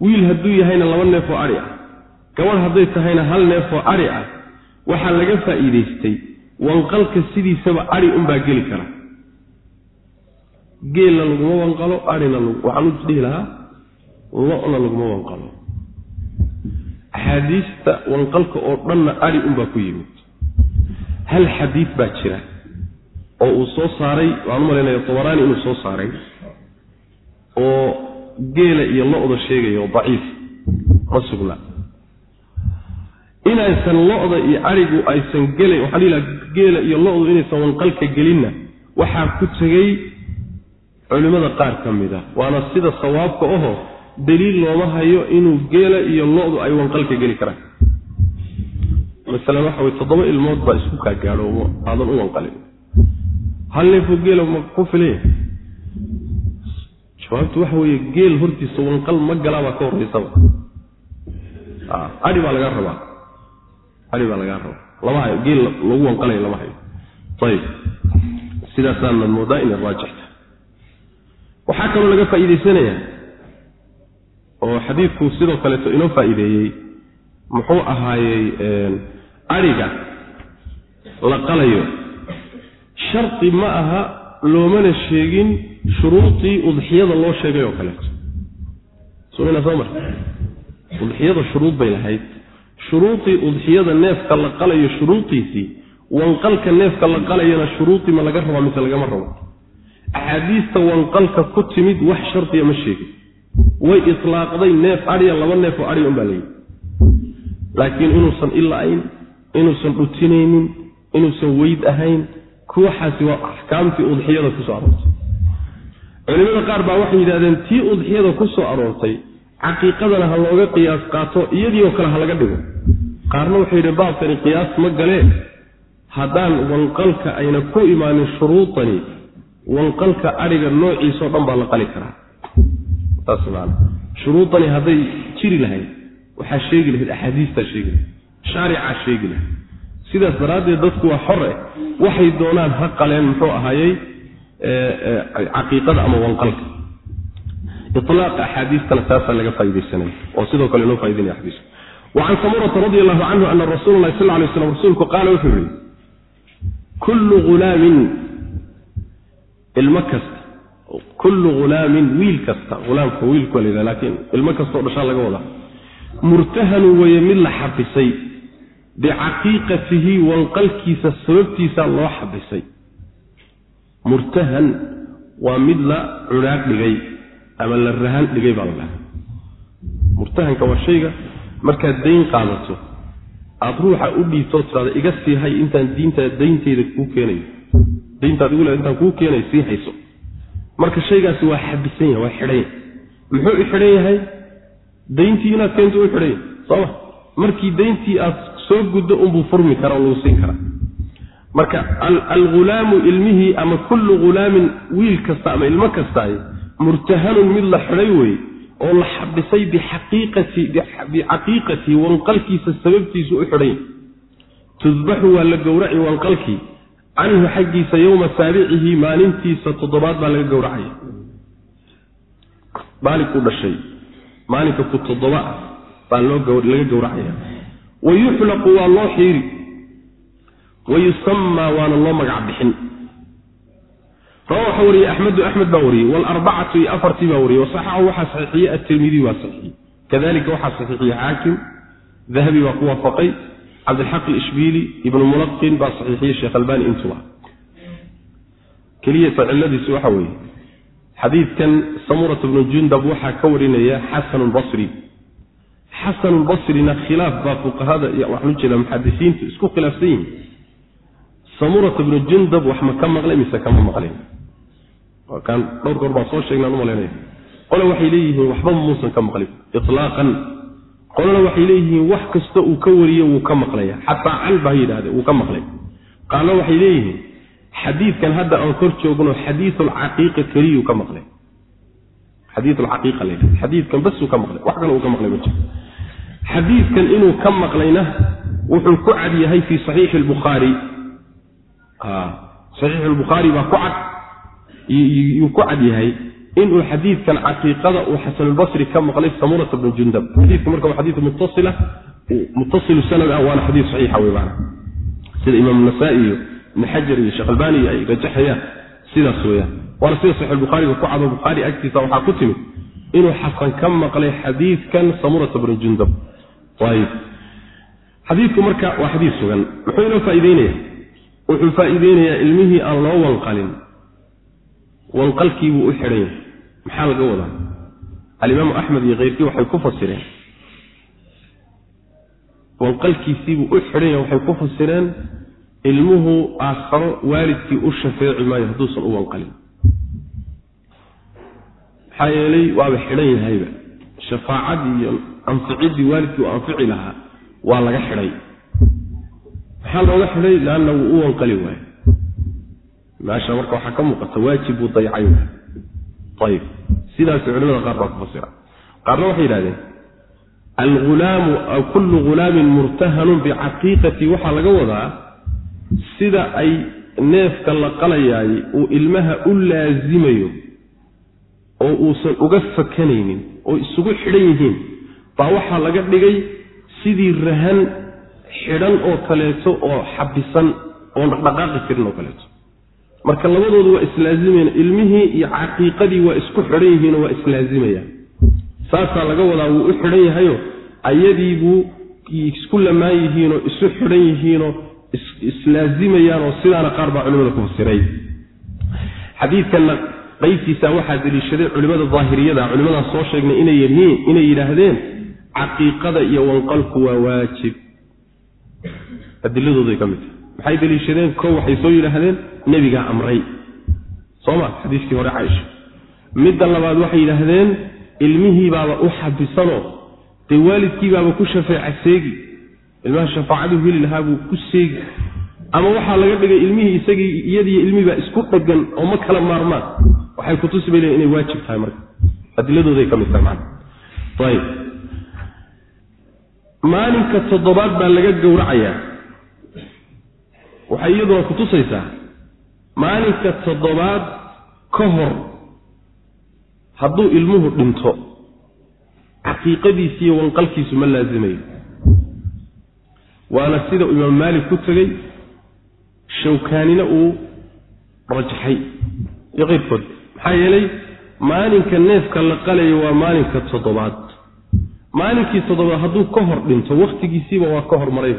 Speaker 1: wiil hadduu yahayna laba neef oo adhi ah gabadh hadday tahayna hal neef oo adhi ah waxaa laga faa'iidaystay wanqalka sidiisaba adhi unbaa geli kara. Geelna laguma wanqalo adhina waxaan u dhihi lahaa lo-na laguma wanqalo. Axaadiista wanqalka oo dhanna adhi unbaa ku yimid. Hal xadiid baa jira oo uu soo saaray waxaan u malaynaya tabaraani inuu soo saaray oo geela iyo lo-da sheegaya oo daciif ma sugna. Inaysan lo-da iyo adhigu aysan gelayn waxaa laha geela iyo lo-du inaysan wanqalka gelinna waxaa ku tegey culimmada qaar ka mid a waana sida sawaabka aho daliil looma hayo inuu geela iyo lo-du ay wanqalka geli karaan. Masalan waxa way toddoba ilmood baa isku kaagaadhoomo aadan u wanqalin hal neefoo geela ma ku filaya jawaabtu waxa weeye geel hortiisa wanqal ma galaabaa ka horraysaba adhi baa lagaa rabaa. Adhi baa lagaa rabaa. Lama hayo geel lagu wanqalayo lama hayo. Ayib. Sidaasaana moodaa inay raajixta. Waxaa kaloo laga faa'iidaysanayaa oo xadiidku sidoo kaleeto inoo faa'iideeyey muxuu ahaayey adhiga la qalayo shardi ma aha loomana sheegin shuruudii udxiyada loo sheegay oo kaleeto sumina soo mar udxiyada shuruud bay lahayd. Shuruudii udxiyada neefka la qalayo shuruudiisii wanqalka neefka la qalayana shuruudii ma laga rabaa mise lagama rabo. Axaadiista wanqalka ku timid wax shardiya ma sheegin way itlaaqday neef adhiya laba neef oo adhiya unbaa layidhi laakiin inuusan ila-ayn inuusan dhutinaynin inuusan weyd ahayn kuwaxaasi waa axkaamtii udxiyada ku soo aroortay. culimada qaar baa waxay yidhahdeen tii udxiyada ku soo aroortay caqiiqadana ha looga qiyaas qaato iyadii oo kale ha laga dhigo. Qaarna wuxuu yidhi baabkani qiyaas ma galee haddaan wanqalka ayna ku imaanin shuruudani wanqalka adhiga noociisao dhan baa la qali karaa. Shuruudani hadday jiri lahayd waxaa sheegi lahayd axaadiistaa sheegi lahayd shaaricaa sheegi lahayd sidaas daraaddeed dadku waa xor eh. Waxay doonaan ha qaleen muxuu ahaayey caqiiqada ama wanqalka. Ilaaqa axaadiistana taasaa laga faa'idaysanaya oo sidoo kale inoo faaidaynaya xadiiska wacan samurata radi allahu canhu ana rasuula sal lay slam rasuulku qaala wuxuu yihi kullu hulaamin ilmo kasta kullu hulaamin wiil kasta. Hulaamka wiilku yidhaha laakiin ilmo kastao dhashaa laga wadaa. Murtahanu weeye mid la xabisay bicaqiiqatihi wanqalkiisa sababtiisa loo xabisay murtahan waa mid la cunaag dhigay ama la rahan dhigay baa la murtahanka waa shayga markaad dayn qaadato aada ruuxa u dhiibtoo tiraada iga sii hay intaan diinta daynteyda kuu keenayo dayntaad igu le intaan kuu keenayo sii hayso marka shaygaasi waa xabisan yahay waa xidhan yahay muxuu u yahay dayntii inaad keento u xidhan yahay sooma markii dayntii aad soo guddo unbuu furmi kara oo lagu siin karaa. Marka algulaamu ilmihii ama kullu ghulaamin wiil kasta ama ilmo kastaay murtahanun mid la xidhay wey oo la xabisay bicaqiiqatii wanqalkiisa sababtiisu u xidhay. Tudbaxu waa la gowraci wanqalkii. Canhu xaggiisa yowma saabicihi maalintiisa toddobaad baa laga gowracaya maalinkuu dhashay. Maalinka ku toddoba ah baa laga gowracaya wa yuxlaqu waa loo xiiri wa yusamaa waana loo magac bixin rawa waxaa wariyey axmedu axmed baa wariyey walarbacatu iyo afartii baa wariyey wasaxaxu waxaa saxiixiyey atirmidiy waa saxiixiyey kadalika waxaa saxiixiyey xaakim dahabi baa ku waafaqay cabdilxaq alishbiili ibnu mulaqin baa saxiixiyey sheekh albani intuba keliyata ciladiisu waxa weeye xadiidkan samurat bnu jundab waxaa ka warinaya xasanu lbasri xasanu lbasrina khilaaf baa fuqahada waxaan ujeeda muxadisiintu isku khilaafsan yihiin samurat bnu jundab wax ma ka maqlay mise kama maqlin kan dhowr goor baa soo sheegnaan u malaynaya qole waxay leeyihiin waxba muusan ka maqlin ilaaqan qolena waxay leeyihiin wax kasta uu ka wariye wuu ka maqlaya. Xataa can ba ha wuu ka maqlay. Qaarna waxay leeyihiin xadiidkan hadda aan kor joogno xadiiulcaqiiqa keliyuu ka maqlay. Xadiiulcaqiiqa la yidhahda xadiidkan basuu ka maqlay wax kale uu ka maqlay ma jiro xadiidkan inuu ka maqlayna wuxuu ku cad yahay fii saxiixi albukhaari. Saxiixu albukhaari baa ku cad yuu ku cad yahay inuu xadiidkan caqiiqada uu xasanulbasri ka maqlay samurata bnu jundab xadiidku marka waa xadiid mutasila muttasilu sanad ah waana xadiid saxiixa wey maana sida imaam nasaa-i iyo ibn xajar iyo sheekh albani ay rajaxayaan sidaas weeyaan. Waana sida saxiixulbukhaariga ku cado bukhaari agtiisa waxaa ku timid inuu xasan ka maqlay xadiidkan samurata bnu jundab xadiidku marka waa xadiid sugan muxuu inoo faa'iideynaya wuxuu faa'iideynayaa ilmihii aan loo wanqalin. Wanqalkiibuu u xidhan yahay maxaa laga wadaa? Alimaamu axmed iyo keyrkii waxay ku fasireen. Wanqalkiisiibuu u xidhan yahay waxay ku fasireen ilmuhu aakharo waalidkii u shafeeci maayo hadduusan u wanqalin. Maxaa yeelay waaba xidhan yahayba. Shafaacadii iyo anficiddii waalidkii uu anfici lahaa waa laga xidhay. Maxaa looga xidhay leanna wuu u wanqali waayo meesha marka waxaa ka muuqata waajib buu dayacay ayib sidaas culimada qaar baa ku fasira. Qaarna waxay yidhahdeen algulaamu aw kullu ghulaamin murtahanun bicaqiiqati waxaa laga wadaa sida ay neefka la qalayaay uu ilmaha u laasimayo oo uusan uga fakanaynin oo isugu xidhan yihiin baa waxaa laga dhigay sidii rahan xidhan oo kaleeto oo xabisan oon dhaqdhaqaaqi jirin oo kaleeto marka labadoodu waa islaazimayaan ilmihii iyo caqiiqadii waa isku xidhan yihiinoo waa islaazimayaan saasaa laga wadaa wuu u xidhan yahayo ayadiibuu isku lamaan yihiinoo isu xidhan yihiinoo islaazimayaan oo sidaana qaar baa culimada ku fasiray. Xadiidkanna qaybtiisa waxaa deliishaday culimmada daahiriyada culimmadaa soo sheegnay inay yidhaahdeen caqiiqada iyo wanqalku waa waajib. Adiladooday ka mid tahay. Maxay deliishadeen? Ko waxay soo yidhaahdeen nebigaa amray. Sooma xadiiskii hore caaisha. Midda labaad waxay yidhaahdeen ilmihii baaba u xabisanoo dee waalidkii baaba ku shafeeca seegi. Ilmaha shafaacaduu heli lahaa buu ku seegi. Ama waxaa laga dhigay ilmihii isagii iyadiiyo ilmihii baa isku dhagan oo ma kala maarmaan. Waxay kutusi bay leeyiin inay waajib tahay marka. Adiladooday ka mid tahay ayib maalinka toddobaad baa laga gowracayaa. Waxay iyaduna kutusaysaa maalinka toddobaad ka hor hadduu ilmuhu dhinto caqiiqadiisi iyo wanqalkiisu ma laasimayo waana sida uu imaam maalik ku tegey shawkaanina uu rajaxay. Iyo keyrkood maxaa yeelay maalinka neefka la qalayo waa maalinka toddobaad maalinkii toddobaad hadduu ka hor dhinto wakhtigiisiiba waa ka hormaray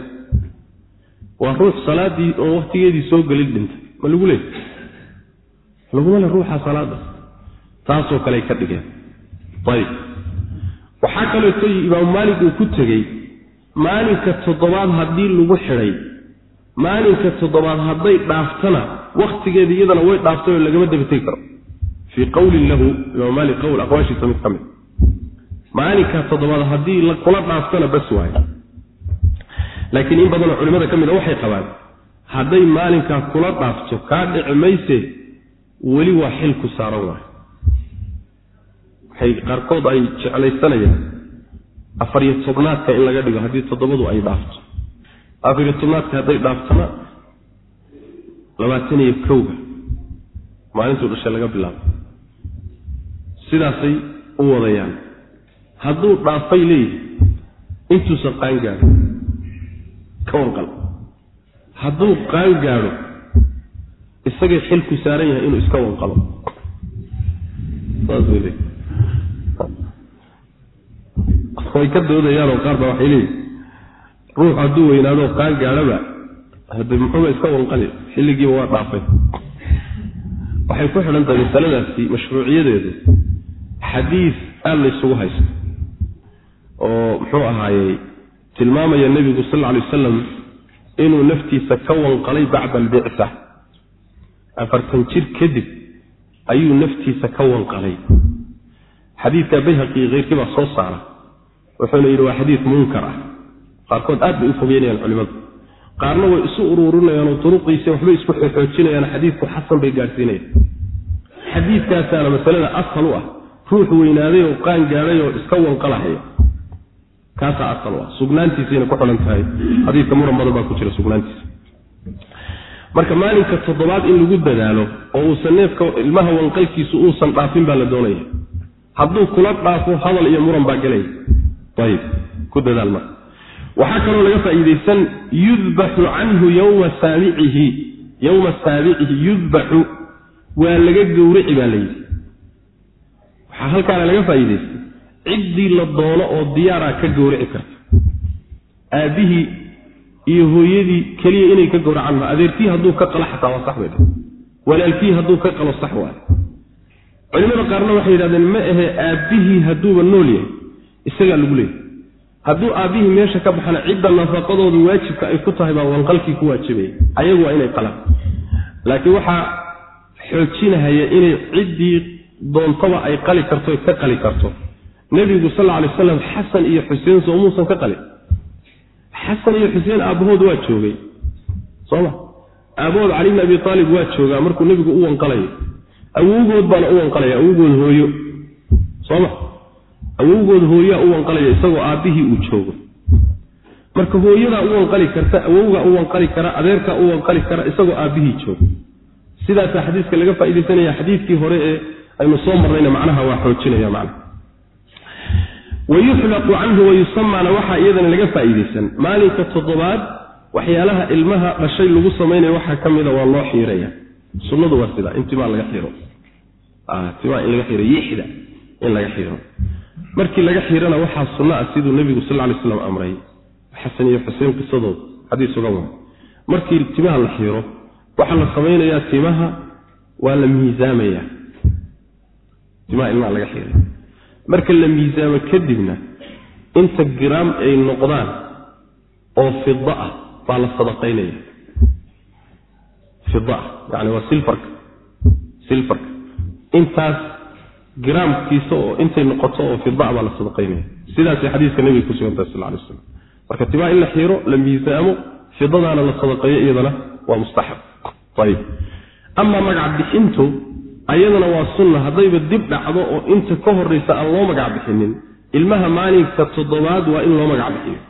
Speaker 1: waa ruux salaadii oon wakhtigeedii soo gelin dhintay. Ma lagu leey laguma le ruuxa salaada taasoo kale ka dhigeen. Ayib. Waxaa kaleeto imaamu maalik uu ku tegey maalinka toddobaad haddii lagu xidhay maalinka toddobaad hadday dhaaftana wakhtigeeda iyadana way dhaaftay oo lagama dabategi karo. Fii qowlin lahu imaam maalik qowl aqwaashiisa mid ka mid maalinka toddobaad haddii kula dhaaftana bas waayo. Laakiin in badanoo culimmada ka mid a waxay qabaan hadday maalinkaa kula dhaafto kaa dhici mayse weli waa xil ku saaran waayo. Waxay qaarkood ay jeclaysanayaan afariyo tobnaadka in laga dhigo haddii toddobadu ay dhaafto. Afariyo tobnaadka hadday dhaaftana labaatan iyo kowga maalintuu dhashay laga bilaabo. Sidaasay u wadayaan hadduu dhaafay leeyihi intuusan qaan gaadho ka wanqal hadduu qaan gaadho isagay xilku saaran yahay inuu iska wanqalo way ka doodayaanoo qaar baa waxay leeyihi ruux hadduu weynaadoo qaan gaadhaba hade muxuuba iska wanqali xilligiiba waa dhaafay. Waxay ku xidhan tahay masaladaasi mashruuciyadeedu. Xadiis aad laysugu haysto oo muxuu ahaayey tilmaamaya nebigu sal lla lay wasalam inuu naftiisa ka wanqalay bacda albicsa afartan jir kadib ayuu naftiisa ka wanqalay. Xadiidka bayhaqi keyrkii baa soo saara wuxuuna yidhi waa xadiid munkar ah. Qaarkood aad bay u fogeynayaan culimadu. Qaarna way isu uruurinayaanoo duruqiisa waxbay isku xoojinayaan xadiidku xasan bay gaadhsiinayaan xadiidkaasaana masalada asal u ah ruux weynaaday oo qaan gaadhay oo iska wanqalahaya kaasaa asal ah sugnaantiisayna ku xidhan tahay. Xadiidka muran baa ku jira sugnaantiisa. Marka maalinka toddobaad in lagu dadaalo oo uusan neefka ilmaha wanqalkiisu uusan dhaafin baa la doonaya. Hadduu kula dhaafo hadal iyo muran baa gelaya. Ayib. Ku dadaal marka waxaa kaloo laga faa'iidaysan yudbaxu canhu yowma saabicihi yowma saabicihi yudbaxu. Waa laga gowrici baa layidhi waxaa halkaana laga faa'iidaystay ciddii la doono oo diyaaraa ka gowrici karta. Aabbihii iyo hooyadii keliya inay ka gowracaan ma adeerkii hadduu ka qalo xataa waa sax bay dhah walaalkii hadduu ka qalo sax waay. Culimada qaarna waxay yidhahdeen ma ahe aabbihii hadduuba nool yahay isagaa lagu leeyay hadduu aabbihii meesha ka baxana cidda nafaqadooda waajibka ay ku tahay baa wanqalkii ku waajibaya ayagu waa inay qalaan. Laakiin waxaa xoojinahaya inay ciddii doontaba ay qali karto ka qali karto nebigu sal alay waslam xasan iyo xuseen soo muusan ka qalin. Xasan iyo xuseen aabbahood waa joogay. Sooma aabbahood cali bni abi aalib waa joogaa markuu nebigu u wanqalayo awowgood baana u wanqalaya awowgood hooyo. Sooma awowgood hooyaa u wanqalaya isagoo aabbihii uu joogo. Marka hooyadaa u wanqali karta awowgaa u wanqali kara adeerkaa u wanqali kara isagoo aabbihii joogo. Sidaasaa xadiiska laga faaidaysanaya xadiidkii hore ee aynu soo marnayna macnaha waa xoojinaya macna wayuxlaqu canhu wayusamaana waxaa iyadana laga faa'iidaysan. Maalinka toddobaad waxyaalaha ilmaha dhashay lagu samaynaya waxaa ka mida waa loo xiiraya. Sunnadu waa sidaa in timaa laga xiro timaa in laga xiro yixda in laga xiro markii laga xirana waxaa sunno ah siduu nebigu sal lay slam amray. Xasan iyo xuseen qisadood xadiis uga wa markii timaha la xiiro waxaa la samaynayaa timaha waa la miisaamayaa timaha ilmaha laga xiiray marka la miisaamo kadibna inta giraam ay noqdaan oo fida ah baa la sadaqaynaya. Fida ah yani waa silfarka. Silfarka. Intaas giraamkiisa oo intay noqoto oo fida baa la sadaqaynaya. Sidaasay xadiiska nebiga ku sugantahay sal lay slam marka timaa in la xiiro la miisaamo fidadaana la sadaqeeyo iyadana waa mustaxab. Ayib amaa magac ayadana waa sunna haddayba dib dhacdo oo inta ka horraysa aan loo magac bixinin ilmaha maalinka toddobaad waa in loo magac bixiyo.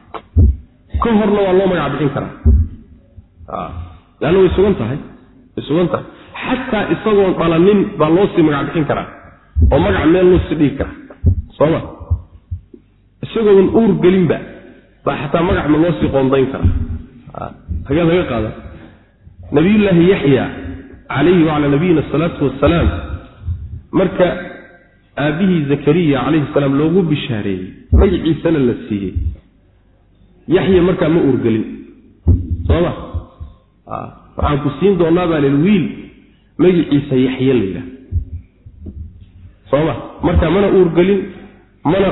Speaker 1: Ka horna waa loo magac bixin karaa. Leanna way sugan tahay way sugan tahay. Xataa isagoon dhalanin baa loo sii magac bixin karaa oo magac meel loo sii dhigi karaa. Sooma? Isagoon uur gelinba baa xataa magac ma loo sii qoondayn karaa. Hagee laga qaada nabiyullaahi yaxya calayhi wacalaa nabiyina asalaatu wasalaam marka aabbihii zakariya calayhi salaam loogu bishaareeyey magaciisana la siiyey. Yaxya markaa ma uurgelin sooma waxaan ku siin doonaa baa lil wiil magiciisa yaxye la yidhaha sooma markaa mana uurgelin mana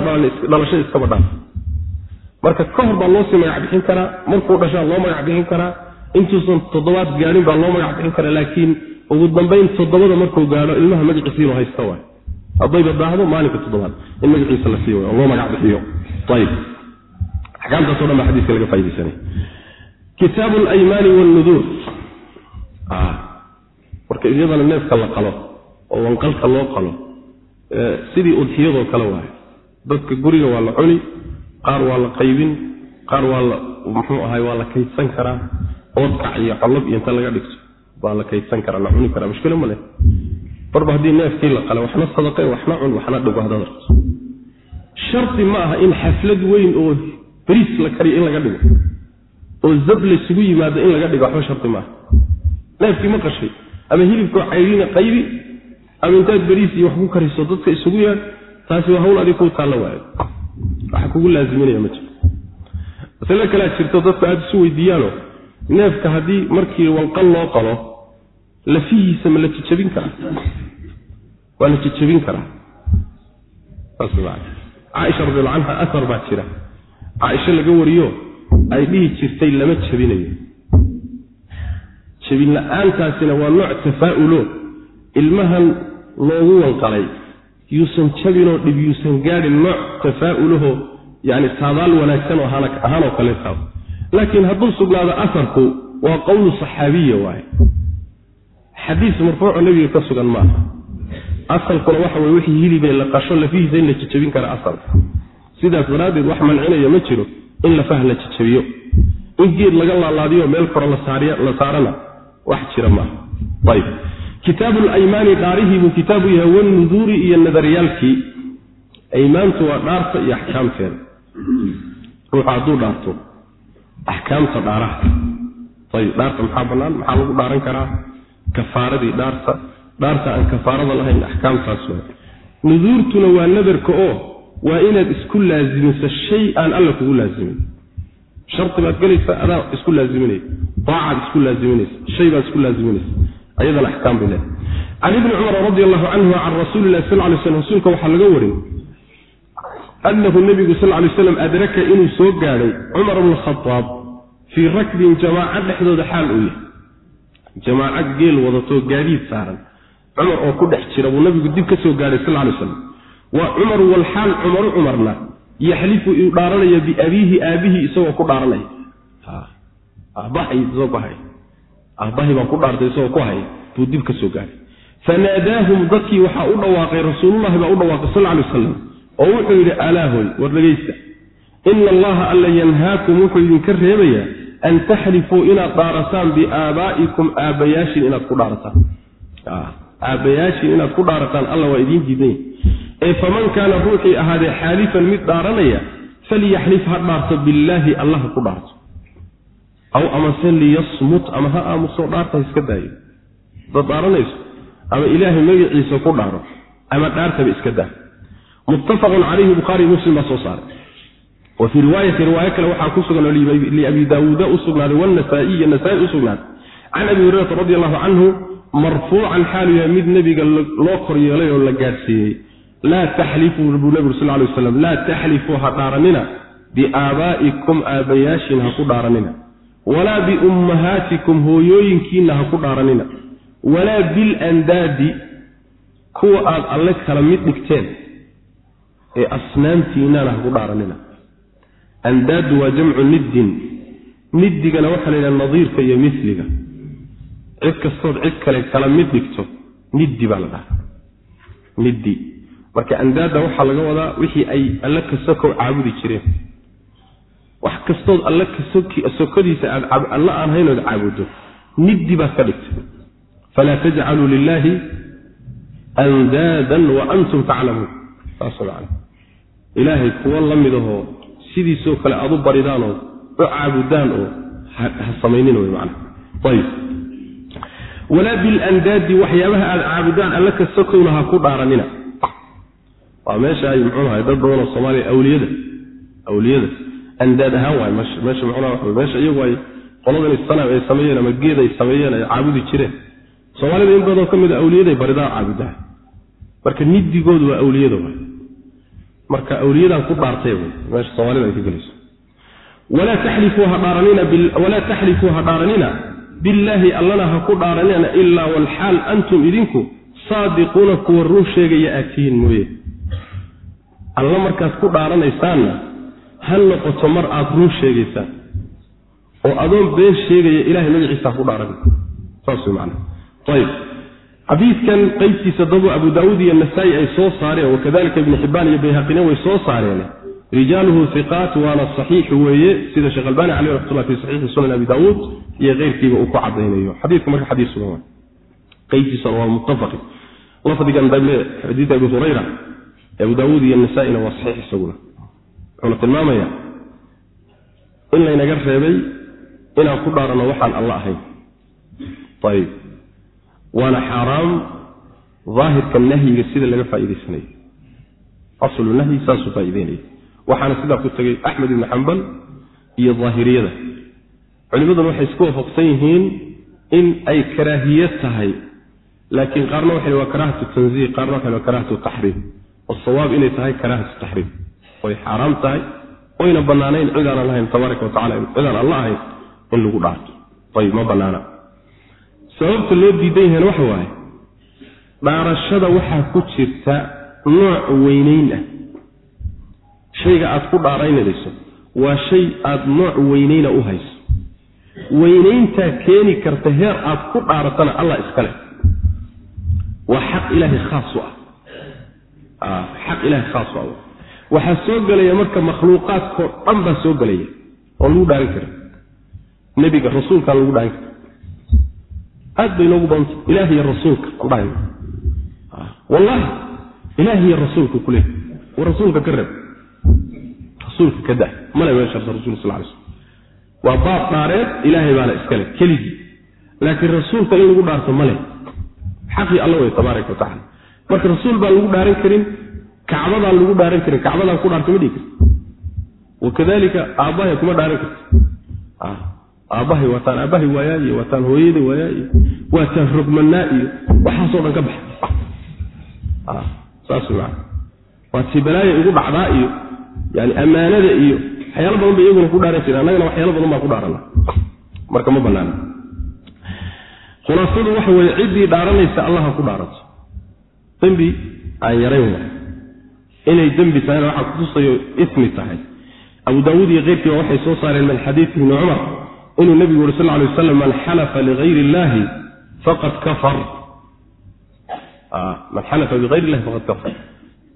Speaker 1: dhalasho iskaba dhaaf marka ka hor baa loo sii magac bixin karaa markuu dhashaa loo magac bixin karaa intuusan toddobaad gaadhin baa loo magac bixin karaa laakiin ugu dambayn toddobada markuu gaadho ilmaha magaciisiinu haysta waay. Haddayba daahdo maalinka toddobaad in magaciisa la siiyo oo loo magac bixiyo. Ayib axkaamtaaso dhan baa xadiiska laga faa'idaysanay kitaabu alaymaani waalnuduur marka iyadana neefka la qalo oo wanqalka loo qalo sidii udxiyadoo kale waayo dadka guriga waa la cuni qaar waa la qaybin qaar waa la muxuu ahay waa la kaydsan karaa oodkac iyo collob iyo inta laga dhigto. Baa la kaydsan karaa la cuni karaa mushkilo ma leh. Marba haddii neefkii la qala waxna sadaqe waxna cun waxna dhigo haddaad rabto. Shardi ma aha in xaflad weyn oo beriis la kariyo in laga dhigo oo zab laysugu yimaado in laga dhigo waxba shardi maaha neefkii ma qashay ama hilibkoo cayrina qaybi ama intaad beriis iyo wax ku kariso dadka isugu yaad taasi waa hawl adig kuu taalla waayo. Waxa kugu laaziminaya ma jiro masale kalea jirto dadku aada isu weydiiyaano neefka haddii markii walqal loo qalo lafihiisa ma la jejabin karaa? Waa la jejabin karaa. Caaisha radiallahu canha ahar baa jira. Caaisha laga wariyo ay dhihi jirtay lama jabinayo. Jabin la'aantaasina waa nooc tafaa'ulo ilmahan loogu wanqalay yuusan jabinoo dhib yuusan gaadhin nooc tafaa'ulaho yani saadaal wanaagsan oo ahaanoo kaleetaado laakiin hadduu sugnaado asarku waa qowlu saxaabiya waaye. Xadiis marfuuco nebiga ka sugan maaha. Asalkuna waxa weye wixii hilibee la qasho lafihiisa in la jejabin kara asalka. Sidaas daraaddeed wax mancinaya ma jiro in lafaha la jejabiyo in geed laga laalaadiyo meel koro la saarana wax jira maaha. Ayb kitaabu laymaani dhaarihii buu kitaabu yahay wanuduuri iyo nadaryaalkii aymaantu waa dhaarta iyo axkaamteeda. Ruuxa hadduu dhaarto axkaamta dhaaraha. Ayib dhaarta maxaa bannaan? Maxaa lagu dhaaran karaa? Kafaaradii dhaarta. Dhaarta aan kafaarada lahayn axkaamtaas waa nuduurtuna waa nadarka oo waa inaad isku laazimiso shay aan alla kugu laazimin shardi baad gelaysaa adaa isku laaziminaya daacaad isku laaziminaysa shay baad isku laaziminaysa ayadana axkaam bay leedahay. Can ibni cumar radi allahu canhu can rasuuli sal lay slm rasuulka waxaa laga warin annahu nebigu sal lay slam adraka inuu soo gaadhay cumar bna khadaab fii rakbin jamaaco dhexdooda xaal uu yahay. Jamaaco geel wadatoo gaadiid saaran. Cumar oo ku dhex jira buu nabigu dib ka soo gaadhay sal lay slam waa cumar walxaal cumaru cumarna yaxlifu uu dhaaranaya biabiihi aabihii isagoo ku dhaaranaya. Aabbahay isagoo ku dhaartay isagoo ku hay buu dib ka gaadhay fanaadaahum dadkii waxaa u dhawaaqay rasuulullahi baa u dhawaaqay sal lay wasalam oo wuxuu yidhi alaahoy war dhegaysta ina allaha alla yanhaakum wuxuu idinka reebayaa an taxlifuu inaad dhaarataan biaabaa'ikum aabbayaashin inaad ku dhaarataan aabbayaashin inaad ku dhaarataan alla waa idiin diidanya ee faman kaana ruuxii ahaadee xaalifan mid dhaaranaya falyaxlif ha dhaarto billaahi allah ku dhaarto aw amase liyasmut ama ha aamuso dhaarta ha iska daayo dad dhaaranayso ama ilaahay magaciisa ku dhaaro ama dhaartaba iska daa muttafaqun calayhi bukhaari muslim baa soo saaray wa fii riwaayati riwaayo kale waxaa ku sugan liabi daawuuda u sugnaaday wanasaa-iy nasaa-i u sugnaaday can abi hurayrata radi allahu canhu marfuucan xaalu yahay mid nebiga loo kor yeelay oo la gaadhsiiyey. Laa taxlifuu buu nebigu sal lay waslam laa taxlifuu ha dhaaranina biaabaa'ikum aabbayaashin ha ku dhaaranina. Walaa biummahaatikum hooyooyinkiinna ha ku dhaaranina. Walaa bilandaadi kuwa aad alle kala mid dhigteen ee asnaamtiinana ha ku dhaaranina andaadu waa jamcu niddin niddigana waxaa la yidhaha nadiirka iyo misliga. Cid kastood cid kale kala mid dhigto niddi baa la dhaha niddi marka andaadda waxaa laga wadaa wixii ay alle kasokow caabudi jireen. Wax kastood alle kasokodiisa aad alle aan haynood caabudo niddi baad ka dhigtay falaa tajcaluu lilaahi andaadan wa antum taclamuun. Saas man ilaahay kuwa la midahoo sidiisoo kale aad u baridaanoo u caabudaan oo ha samaynin wey man ayb walaa bilandaadi waxyaabaha aad caabudaan alle ka sokowna ha ku dhaaranina. Waa meesha ay muxuunahay dad badanoo soomaaliya awliyada awliyada. Andaad ahaan waay meesha meesha muxuunaha waxa meesha iyagu ay qoladan sanam ay sameeyeen ama geed ay sameeyeen ay caabudi jireen. Soomaalida in badanoo ka mid a awliyaday baridaa caabudaha marka nidigoodu waa awliyada waay marka awliyadan ku dhaartay meesha soomaalida ay ka gelayso walaa taxlifuu ha dhaaranina billaahi allana ha ku dhaaranina ilaa walxaal antum idinku saadiquuna kuwa run sheegaya aad tihiin mooye. Alla markaad ku dhaaranaysaanna ha noqoto mar aad run sheegaysaan oo adoon been sheegaya ilahay magaciisa ha ku dhaaran saas way macana ayib xadiidkan qeybtiisa dabo abu daawuud iyo nasaa-i ay soo saareen wakadalika ibnu xibbaan iyo bayhaqina way soo saareen. Rijaaluhu hiqaat waana saxiix weeye sida sheekh albani caleyh raxmatullah fi saxiixi sunan abi daawuud iyo keyrkiiba uu ku cadaynayo xadiidku marka xadiis sugan waa qeybtiisana waa muttafaqi lafdigan dambe xadiid abi hurayra abu daawuud iyo nasaa-ina waa saxiix isaguna. Wuxuuna tilmaamayaa in laynaga reebay inaan ku dhaaranno waxaan alla ahayn. Ayib waana xaaraam daahirka nahyiga sida laga faa'iidaysanayo aslu nahyi saasuu faa'iideynaya waxaana sidaa ku tegay axmed ibnu xambal iyo daahiriyada. Culimmaduna waxay isku waafaqsan yihiin in ay karaahiye tahay laakiin qaarna waxay waa karaahatu tanziih qaarna waxay waa karaahatu taxriim. Wasawaab inay tahay karaahatu taxriim. Oy xaaraam tahay oyna bannaanayn cid aanan lahayn tabaaraka wa tacala cidaan alla ahayn in lagu dhaarto. Ayib ma bannaana sababta loo diidan yahayna waxa waaye dhaarashada waxaa ku jirta nooc weynayn ah. Shayga aad ku dhaaraynayso waa shay aad nooc weynayna u hayso. Weynayntaa keeni karta heer aad ku dhaaratana allah iskale waa xaq ilaahay khaas u ah. Xaq ilaahay khaas u ah. Waxaa soo gelaya marka makhluuqaadkao dhan baa soo gelaya oo lagu dhaaran kara nebiga rasuulkaa lagu dhaaran kara aad bay noogu badanta ilaah rasuulka wallahi ilaah iyo rasuulka kule wa rasuulka ka reeb. Rasuulka ka da male meeshaas rasul sal lay slm waa baab dhaareed ilaahay baana iskale keligii. Laakiin rasuulka in lagu dhaarto male xaqii alla wey tabaaraka wa marka rasuul baan lagu dhaaran karin kacbadaan lagu dhaaran karin kacbadaan ku dhaarto ma dhigi karti wakadalika aabbahay kuma dhaaran karti aabbahay waataan aabbahay waayaa iyo waataan hooyada waayaa iyo waataan rogmanaa iyo waxaasoo dhan ka baxa saas maa waa tii balaaya igu dhacdaa iyo yani ammaanada iyo waxyaalo badan bay iyaguna ku dhaaran jireen annagana waxyaalo badan baan ku dhaarana marka ma banaana khulaasadu waxa weeye ciddii dhaaranaysa allaha ku dhaaranto dembi aan yarayn waay inay dembi tahayna waxaa kutusayo ismi tahay. Abu daawuud iyo keyrkiiba waxay soo saareen min xadiidi ibni cumar inuu nebigu uri sal ly waslam man xalafa ligayri illahi faqad kafar. Man xalafa bigayr illahi faqad kafar.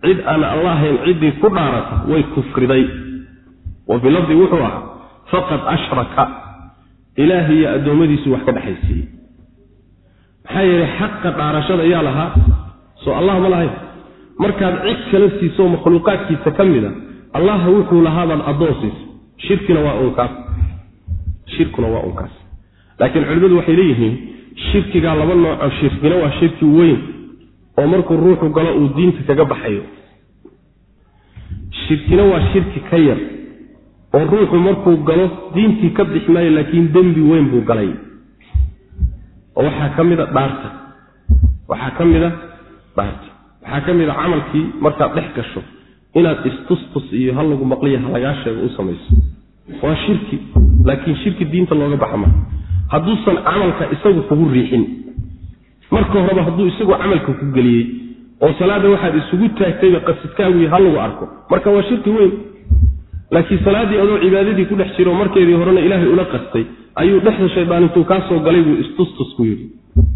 Speaker 1: Cid aan alla ahayn ciddii ku dhaarata way kufriday. Wa fii lafdi wuxuu ahaa faqad ashraka. Ilaahi iyo addoommadiisu wax ka dhexaysiiyey maxaa yeelay xaqa dhaarashada yaa lahaa soo allah ma lahayn. Markaad cid kala siiso makhluuqaadkiisa ka mid a allaha wuxuu lahaabaad addoon siisa shirkina waa unkaas shirkuna waa unkaas. Laakiin culimmadu waxay leeyihiin shirkigaa laba nooco shirkina waa shirki weyn oo markuu ruuxu galo uu diinta kaga baxayo. Shirkina waa shirki ka yar oo ruuxu markuu galo diintii ka bixi maayo laakiin dembi weyn buu galay. Oo waxaa ka mid a dhaarta. Waxaa ka mid a dhaarta. Waxaa ka mid a camalkii markaad dhex gasho inaad istustus iyo ha lagu maqliya ha lagaa sheego u samayso waa shirki laakiin shirki diinta looga baxa maa hadduusan camalka isagu kugu riixin. Marka horeba hadduu isagu camalka ku geliyey oo salaada waxaad isugu taagtayba qasidkaagu ha lagu arko. Marka waa shirki weyn. Laakiin salaaddii adoo cibaadadii ku dhex jiro markeedii horena ilaahay ula qastay ayuu dhexda shaydaan intuu kaa soo galay buu istustus ku yidhi.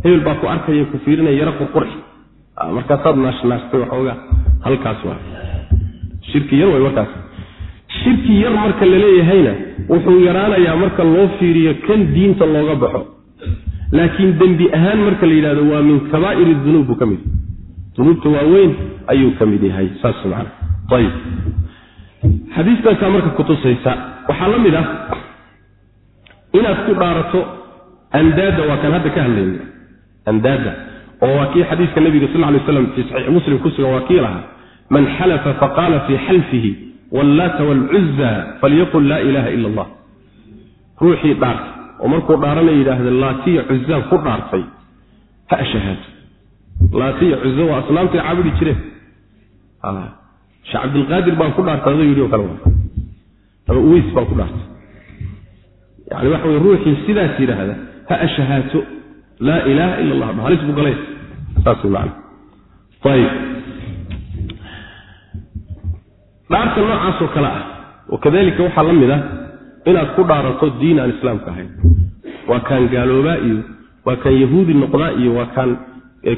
Speaker 1: Hebel baa ku arkaya ku fiirinaya yara qurqurxi markaasaad naashnaastay waxoogaa halkaas waa. Shirki yar way markaas shirki yar marka la leeyahayna wuxuu yaraanayaa marka loo fiiriyo kan diinta looga baxo. Laakiin dembi ahaan marka la yidhahdo waa min kabaa'ir dunuub buu ka mid dunuubta waaweyn ayuu ka mid yahay. Saas man ayib. Xadiistaasaa marka kutusaysa waxaa la mid ah inaad ku dhaarato andaada waa kaan hadda ka hadlayna. Andaada oo waa kii xadiiska nabiga sal lay slam fii saxiix muslim ku sugan waa kii lahaa man xalafa faqaala fii xalfihi wallaata waalcuza falyaqul laa ilaaha ila allah ruuxii dhaartay oo markuu dhaarana yidhaahda laatiya cuzaan ku dhaartay ha ashahaato laatiya cuza waa asnaamtay caabudi jireen sheekh cabdilqaadir baan ku dhaartay adoo yidhi o kale ama uweys baan ku dhaartay yani waxa wey ruuxii sidaas yidhaahda ha ashahaato laa ilaaha ila allah halis buu galay saas man dhaarta noocaasoo kale ah wakadalika waxaa la mid ah inaad ku dhaarato diin aan islaamka ahayn. Waa kaan gaaloobaa iyo waa kaan yahuudi noqdaa iyo waa kaan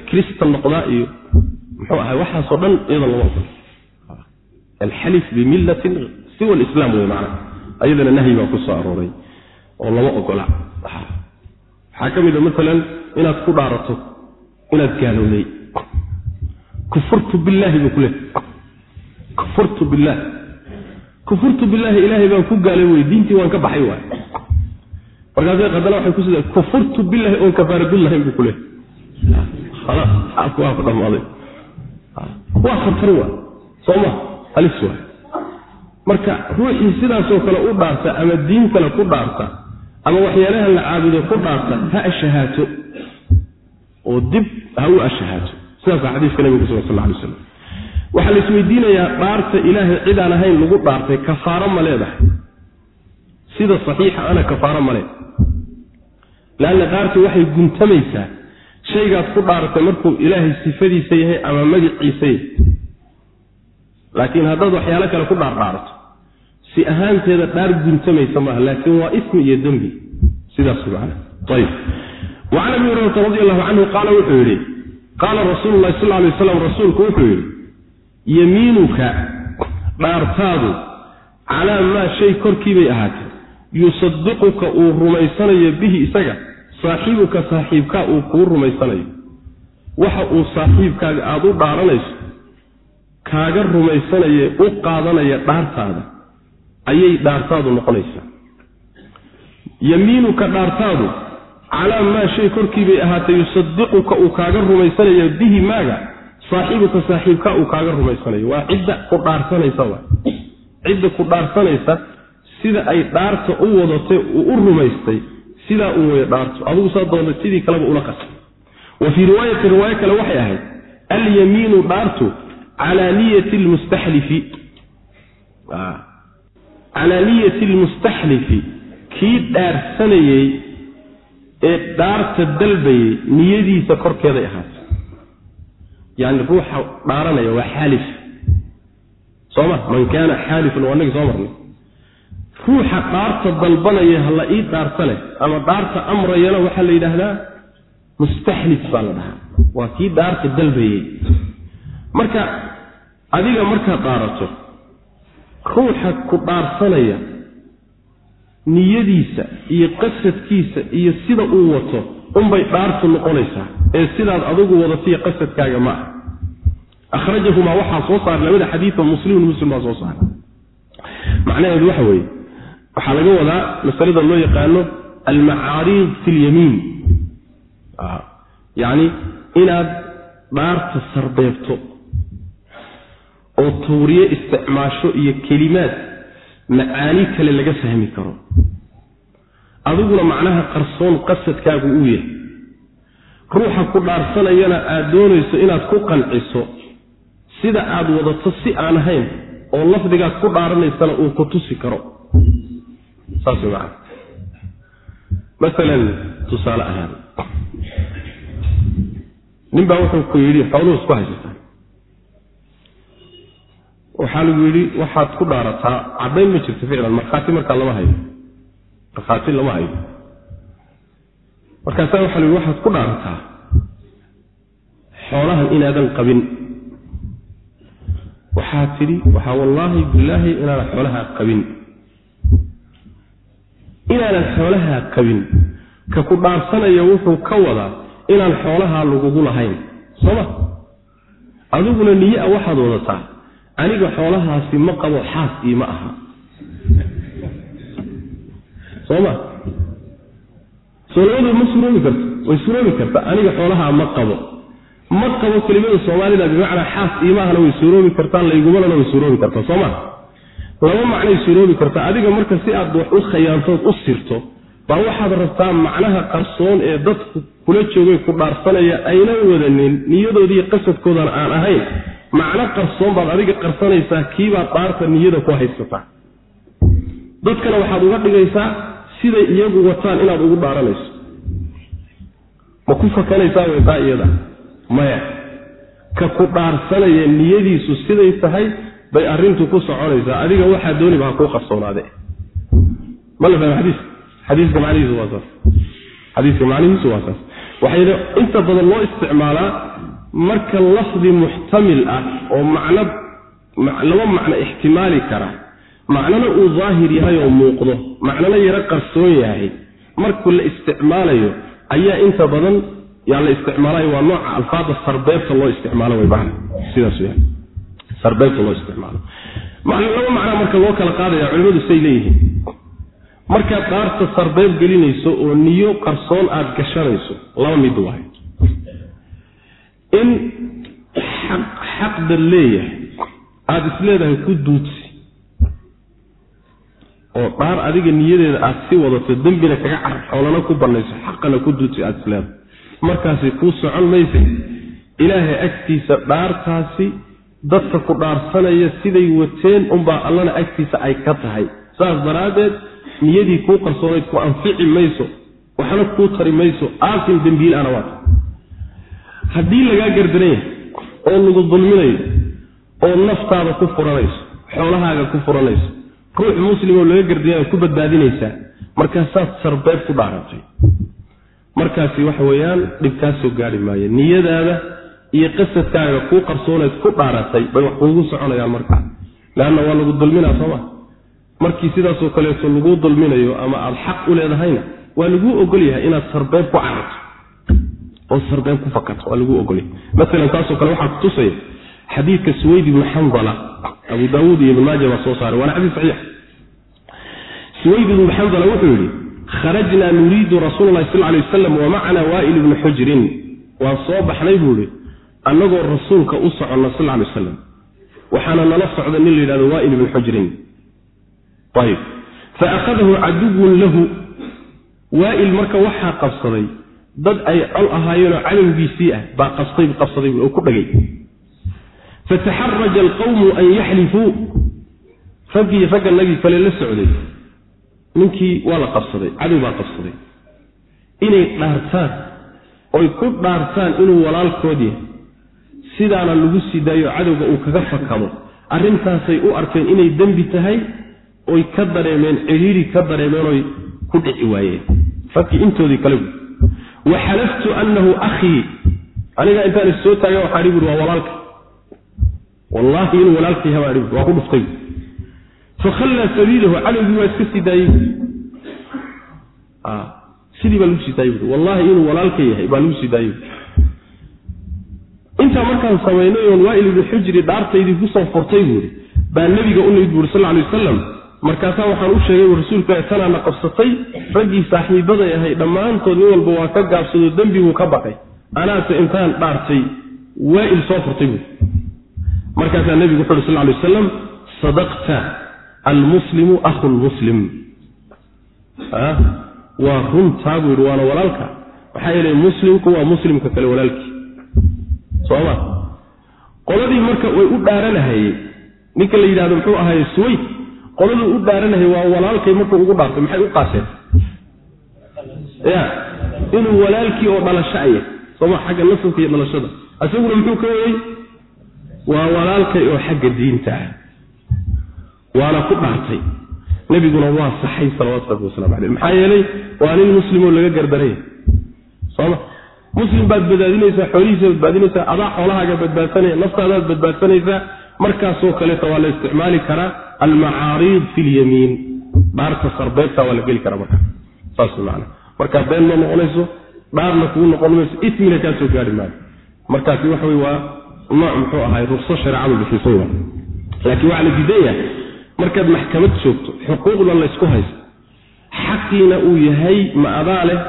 Speaker 1: kristan noqdaa iyo muxuu ahay waxaasoo dhan iyada lama ogolo alxalif bimillatin siwa lislaam wey macna. Ayadana nahyi baa ku arooray oo lama ogola. Waxaa ka mid a maalan inaad ku dhaarato inaad gaalowday kufurtu billaahi buu ku leehay kufurtu billaah kufurtu billaahi ilaahay baan ku gaalay wey diintii waan ka baxay waay. Markaasay qadana waxay ku sida kufurtu billahi oon kafaaradullahin buu ku leehay khalaas xaalku waa ku dhammaaday. Waa khatar waa soo ma halis waay. Marka ruuxii sidaasoo kale u dhaarta ama diin kale ku dhaarta ama waxyaalahan la caabudo ku dhaarta ha ashahaato. Oo dib ha u ashahaato. Sidaasaa xadiiska nabiga kusugan sal lay slam waxaa la isweydiinayaa dhaarta ilaahay cidaan ahayn lagu dhaartay kafaaro ma leedahay. Sida saxiixa ana kafaaro ma leedahay. Leanna dhaartu waxay guntamaysaa shaygaad ku dhaaratay markuu ilaahay sifadiisa yahay ama magiciisa yahay laakiin haddaad waxyaalo kale ku dhaardhaarato si ahaanteeda dhaar guntamaysa maaha laakiin waa ismi iyo dembi. Sidaas man ayb wacan abi hurayrata radi allahu canhu qaala wuxuu yidhi qaala rasuulu lahi sal lay waslam rasuulku wuxuu yidhi yamiinuka dhaartaadu calaa maa shay korkiibay ahaatay yusadiquka uu rumaysanayo bihi isaga saaxiibuka saaxiibkaa uu kuu rumaysanayo. Waxa uu saaxiibkaaga aada u dhaaranayso kaaga rumaysanaya u qaadanaya dhaartaada ayay dhaartaadu noqonaysaa. Yamiinuka dhaartaadu calaa maa shay korkiibay ahaatay yusadiquka uu kaaga rumaysanayo bihi maaga saaxiibuka saaxiibka uu kaaga rumaysanayo. Waa cidda ku dhaarsanaysa wa cidda ku dhaarsanaysa sida ay dhaarta u wadatay uu u rumaystay sidaa uu waya dhaarto. Adugu saa doonta sidii kaleba ula qasay wa fii riwaayatin riwaayo kale waxay ahayd alyamiinu dhaartu calaa niyati lmustaxlifi. Calaa niyati lmustaxlifi. Kii dhaarsanayey ee dhaarta dalbayey niyadiisa korkeeday ahaatay yani ruuxa dhaaranaya waa xaalif. Sooma man kaana xaalifan waa nagi soo marnay ruuxa dhaarta dalbanaya ha la ii dhaarta leh ama dhaarta amrayana waxaa la yidhaahdaa mustaxlif baa la dhahaa. Waa kii dhaarta dalbayey marka adiga markaad dhaarato ruuxa ku dhaarsanaya niyadiisa iyo qasadkiisa iyo sida uu wato unbay dhaartu noqonaysaa ee sidaad adigu wadatiyo qasadkaaga ma ah akhrajahumaa waxaa soo saaray labada xadiida muslimun muslim baa soo saaray macnaheedu waxa weeye waxaa laga wadaa masalada loo yaqaano almacaariid fi lyamiin yacni inaad dhaarta sarbeebto oo tawriye isticmaasho iyo kelimaad macaani kale laga fahmi karo. Adiguna macnaha qarsoon qasadkaagu uu yahay ruuxa ku dhaarsanayana aada doonayso inaad ku qanciso sida aad wadato si aan ahayn oo lafdigaad ku dhaaranaysana uu ku tusi karo. Saas way macana masalan tusaale ahaan nin baa wuxuu ku yidhi xooluhu isku haysataa waxaa lagu yidhi waxaad ku dhaarataa caddayn ma jirto ficlan markhaati markaa lama hayo markhaati lama hayo markaasaa waxaa la yidhi waxaad ku dhaarataa xoolahan inaadan qabin. Waxaa tidhi waxaa wallaahi bilaahi inaanan xoolahaa qabin. Inaanan xoolahaa qabin ka ku dhaarsanaya wuxuu ka wadaa inaan xoolahaa lagugu lahayn. Sooma adiguna niye a waxaad wadataa aniga xoolahaasi ma qabo xaas iima aha. Sooma soo ma suroobi karto way suroobi karta aniga xoolahaa ma qabo. Ma qabo kelimada soomaalida bimacnaa xaas iimahana way suroobi kartaa laygumalana way suroobi kartaa sooma laba macnay suroobi kartaa adiga marka si aad wax u khayaantood u sirto baa waxaad rabtaa macnaha qarsoon ee dadku kula joogay ku dhaarsanaya aynan wadanin niyadoodiiyo qasadkoodana aan ahayn. Macno qarsoon baad adiga qarsanaysaa kiibaad dhaarta niyada ku haysataa. Dadkana waxaad uga dhigaysaa siday iyagu wataan inaad ugu dhaaranayso ma ku fakanaysaa iyada? Maya ka ku dhaarsanaya niyadiisu siday tahay bay arrintu ku soconaysaa. Adiga waxaa dooniba ha kuu qarsoonaade ma la fahma xadiiska xadiiska macnihiisu waa saas. Xadiiska macnihiisu waa saas. Waxayna inta badan loo isticmaalaa marka lafdi muxtamil ah oo macno laba macno ixtimaali kara macnona uu daahir yahay oo muuqdo macnona yaro qarsoon yahay. Markuu la isticmaalayo ayaa inta badan yaa la isticmaalayo waa nooca alfaada sarbeebta loo isticmaalo way macna sidaas yahay sarbeebta loo isticmaalo. Laba macnaa marka loo kala qaadaya culimadu say leeyihiin. Markaad dhaarta sarbeeb gelinayso oo niyo qarsoon aada gashanayso laba mid waay in xaqda leeyahay aada isleedahay ku duudsi oo dhaar adiga niyadeeda aada si wadato dembina kaga carar xoolana ku bannayso xaqana ku duudsi aada isleedahay markaasi kuu socon maysa ilaahay agtiisa dhaartaasi dadka ku dhaarsanaya siday wateen unbaa allana agtiisa ay ka tahay. Saas daraaddeed niyadii kuu qarsoonayd ku anfici mayso waxna kuu tari mayso aasin dembiil-ana waata. Haddii lagaa gardaran yahay oo lagu dulminayo oo naftaada ku furanayso xoolahaaga ku furanayso ruux muslimoo laga gardaya ku badbaadinaysaa markaasaad sarbeeb ku dhaarantay. Markaasi waxa weeyaan dhib kaa soo gaari maayo. Niyadaada iyo qasadkaaga kuu qarsoonayd ku dhaaratay bay wax kuugu soconayaan markaa. Leanna waa lagu dulminaa sooma markii sidaasoo kaleeto laguu dulminayo ama aada xaq u leedahayna waa laguu ogol yahay inaad sarbeeb ku cararto. Oo sarbeeb ku fakato waa laguu ogolyahay. Maalan taasoo kale waxaa kutusaya xadiidka suwayd ibnu xandala abu daawuud iyo ibn maaja baa soo saaray. Waana xadiis saxiix suwayd ibnu xandala wuxuu yidhi kharajnaa nuriidu rasuula llahi sal lay wasalam wa macana waa'il ibnu xujrin waan soo baxnay buu ihi annagoo rasuulka u soconna sal lay wasalam waxaana nala socda nin la yidhahdo waa'il ibnu xujrin ayb fa akhadahu caduwun lahu. Waa'il marka waxaa qabsaday dad ay col ahaayeenoo cadowgiisii ah baa qabstay qabsaday oo ku dhagay. Fataxaraja alqawmu an yaxlifuu. Raggii ragganagii kale la socday ninkii waa la qabsaday cadow baa qabsaday. Inay dhaartaan oy ku dhaartaan inuu walaalkood yahay. Sidaana lagu sii daayo cadowga uu kaga fakado arrintaasay u arkeen inay dembi tahay oy ka dareemeen cidhiiri ka dareemeenoy ku dhici waayeen. Raggii intoodii kale wa xalaftu annahu akhii aniga intaan is soo taaga waxaa dhi buuri waa walaalka. Wallaahi inuu walaalka yaha baa waa ku dhuftay fakhallaa sabiilahu cadowgii waa iska sii daayey sidii baa lagu sii daayey wallaahi inuu walaalka yahay baa lagu sii daayey intaa markaan samaynay oon waa'il ibnu xujri dhaartaydii ku soo furtay buuri baa nebiga u nimid buuri sal alay wasalam markaasaa waxaan u sheegay rasuulka tanaana qabsatay raggii saaxiibaday ahay dhammaantood nin walba waa ka gaabsado dembiguu ka baqay anaase intaan dhaartay waa'il soo furtay buuri markaasaa nebigu wuxu uhi sal lay wasalam sadaqta almuslimu akhu lmuslim waa runtaa buu yidhi waana walaalka. Maxaa yeelay muslimku waa muslimka kale walaalkii. Sooma qoladii marka way u dhaaranahayey ninka la yidhahdo muxuu ahaye suwayd qoladuu u dhaaranahayy waa walaalkay markuu ugu dhaartay maxay u qaaseen? Ya inuu walaalkii oo dhalasho aya sooma xagga nasabka iyo dhalashada. Isaguna muxuu ka weyey waa walaalkay oo xagga diinta ah waana ku dhaartay. Nebiguna waa saxay salawatu rabbi waslamu caleyh maxaa yeelay waa nin muslimoo laga gardaraya sooma muslim baad badbaadinaysaa xoolihiisa badbaadinaysaa adaa xoolahaaga badbaadsanaya naftaadaad badbaadsanaysaa markaasoo kaleeta waa la isticmaali karaa almacaariid fi lyamiin dhaarta sarbeebta waa la geli karaa marka. Saas man markaa been ma noqonayso dhaarna kuu noqon mayso ismina kaa soo gaari maayo. Markaasi waxa wey waa nooc muxuu ahay rukso shareecadu bixisay. Wa laakiin waxaa la diidan yahay markaad maxkamad joogto xuquuqda laysku haysto xaqiina uu yahay ma adaa leh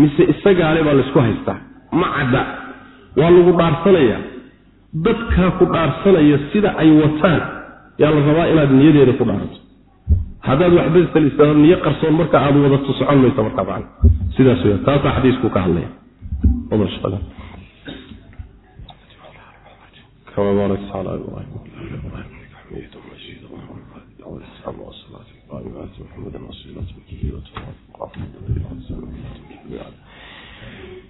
Speaker 1: mise isagaa leh baa laysku haystaa ma cadda waa lagu dhaarsanaya dadkaa ku dhaarsanaya sida ay wataan yaa la rabaa inaad niyadeeda ku dhaarato haddaad waxbasalistaa niyo qarsoon marka aad wadato socon maysa markaa macna sidaas weya taasaa xadiisku ka hadlaya كما باركت على إبراهيم وعلى إبراهيم إنك حميد مجيد اللهم بارك على الإسلام والصلاة القائمة محمدا وسيلة الكبيرة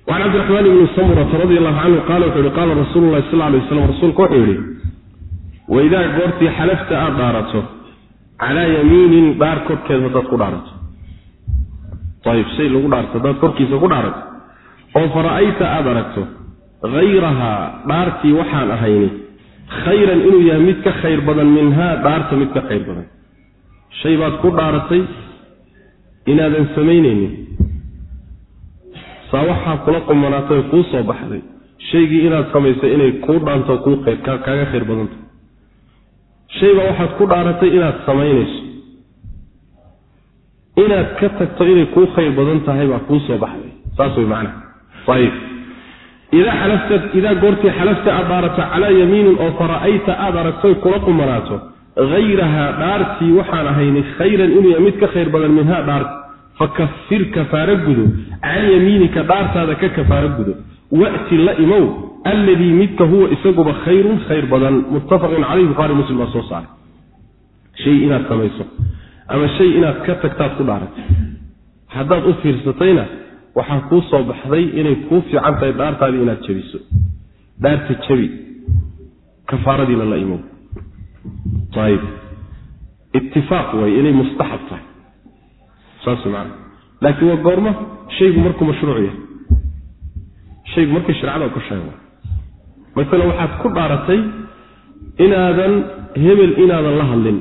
Speaker 1: وعن عبد الرحمن بن سمرة رضي الله عنه قال وحوري قال رسول الله صلى الله عليه وسلم رسولك وحوري وإذا قرتي حلفت أدارته على يمين دار كركز وداد قدارته طيب شيء لو قدارته داد كركز قدارته أو فرأيت أدارته hayrahaa dhaartii waxaan ahayni khayran inuu yahay mid ka khayr badan minhaa dhaarta mid ka khayr badan. Shay baad ku dhaaratay inaadan samaynaynin. Saa waxaa kula qumanaatay kuu soo baxday shaygii inaad samaysay inay kuu dhaanto kuu khayr kaaga khayr badanta shaybaa waxaad ku dhaaratay inaad samaynayso. Inaad ka tagto inay kuu khayr badan tahay baa kuu soo baxday. Saas way macnaha. Ayib idaa goortii xalafta aad dhaarato calaa yamiinin oo fara'ayta aad aragtoy kula qumanaato hayrahaa dhaartii waxaan ahaynay khayran inuu yahay mid ka khayr badan minhaa dhaarti fakafir kafaaro gudo can yamiinika dhaartaada ka kafaaro gudo wa'ti la imow alladii midka huwa isaguba khayrun khayr badan muttafaqun caleyh buhaari muslim baa soo saaray shay inaad samayso ama shay inaad ka tagtaad ku dhaaratay haddaad u fiirsatayna waxaa kuu soo baxday inay kuu fiican tahay dhaartaadii inaad jabiso dhaarta jabi kafaaradiina la imow. Ayib itifaaq way inay mustaxab tahay. Saas maana laakiin waa goormo shaygu markuu mashruuc yahay. Shaygu markay sharecada ka sheego masalan waxaad ku dhaaratay inaadan hebel inaadan la hadlin.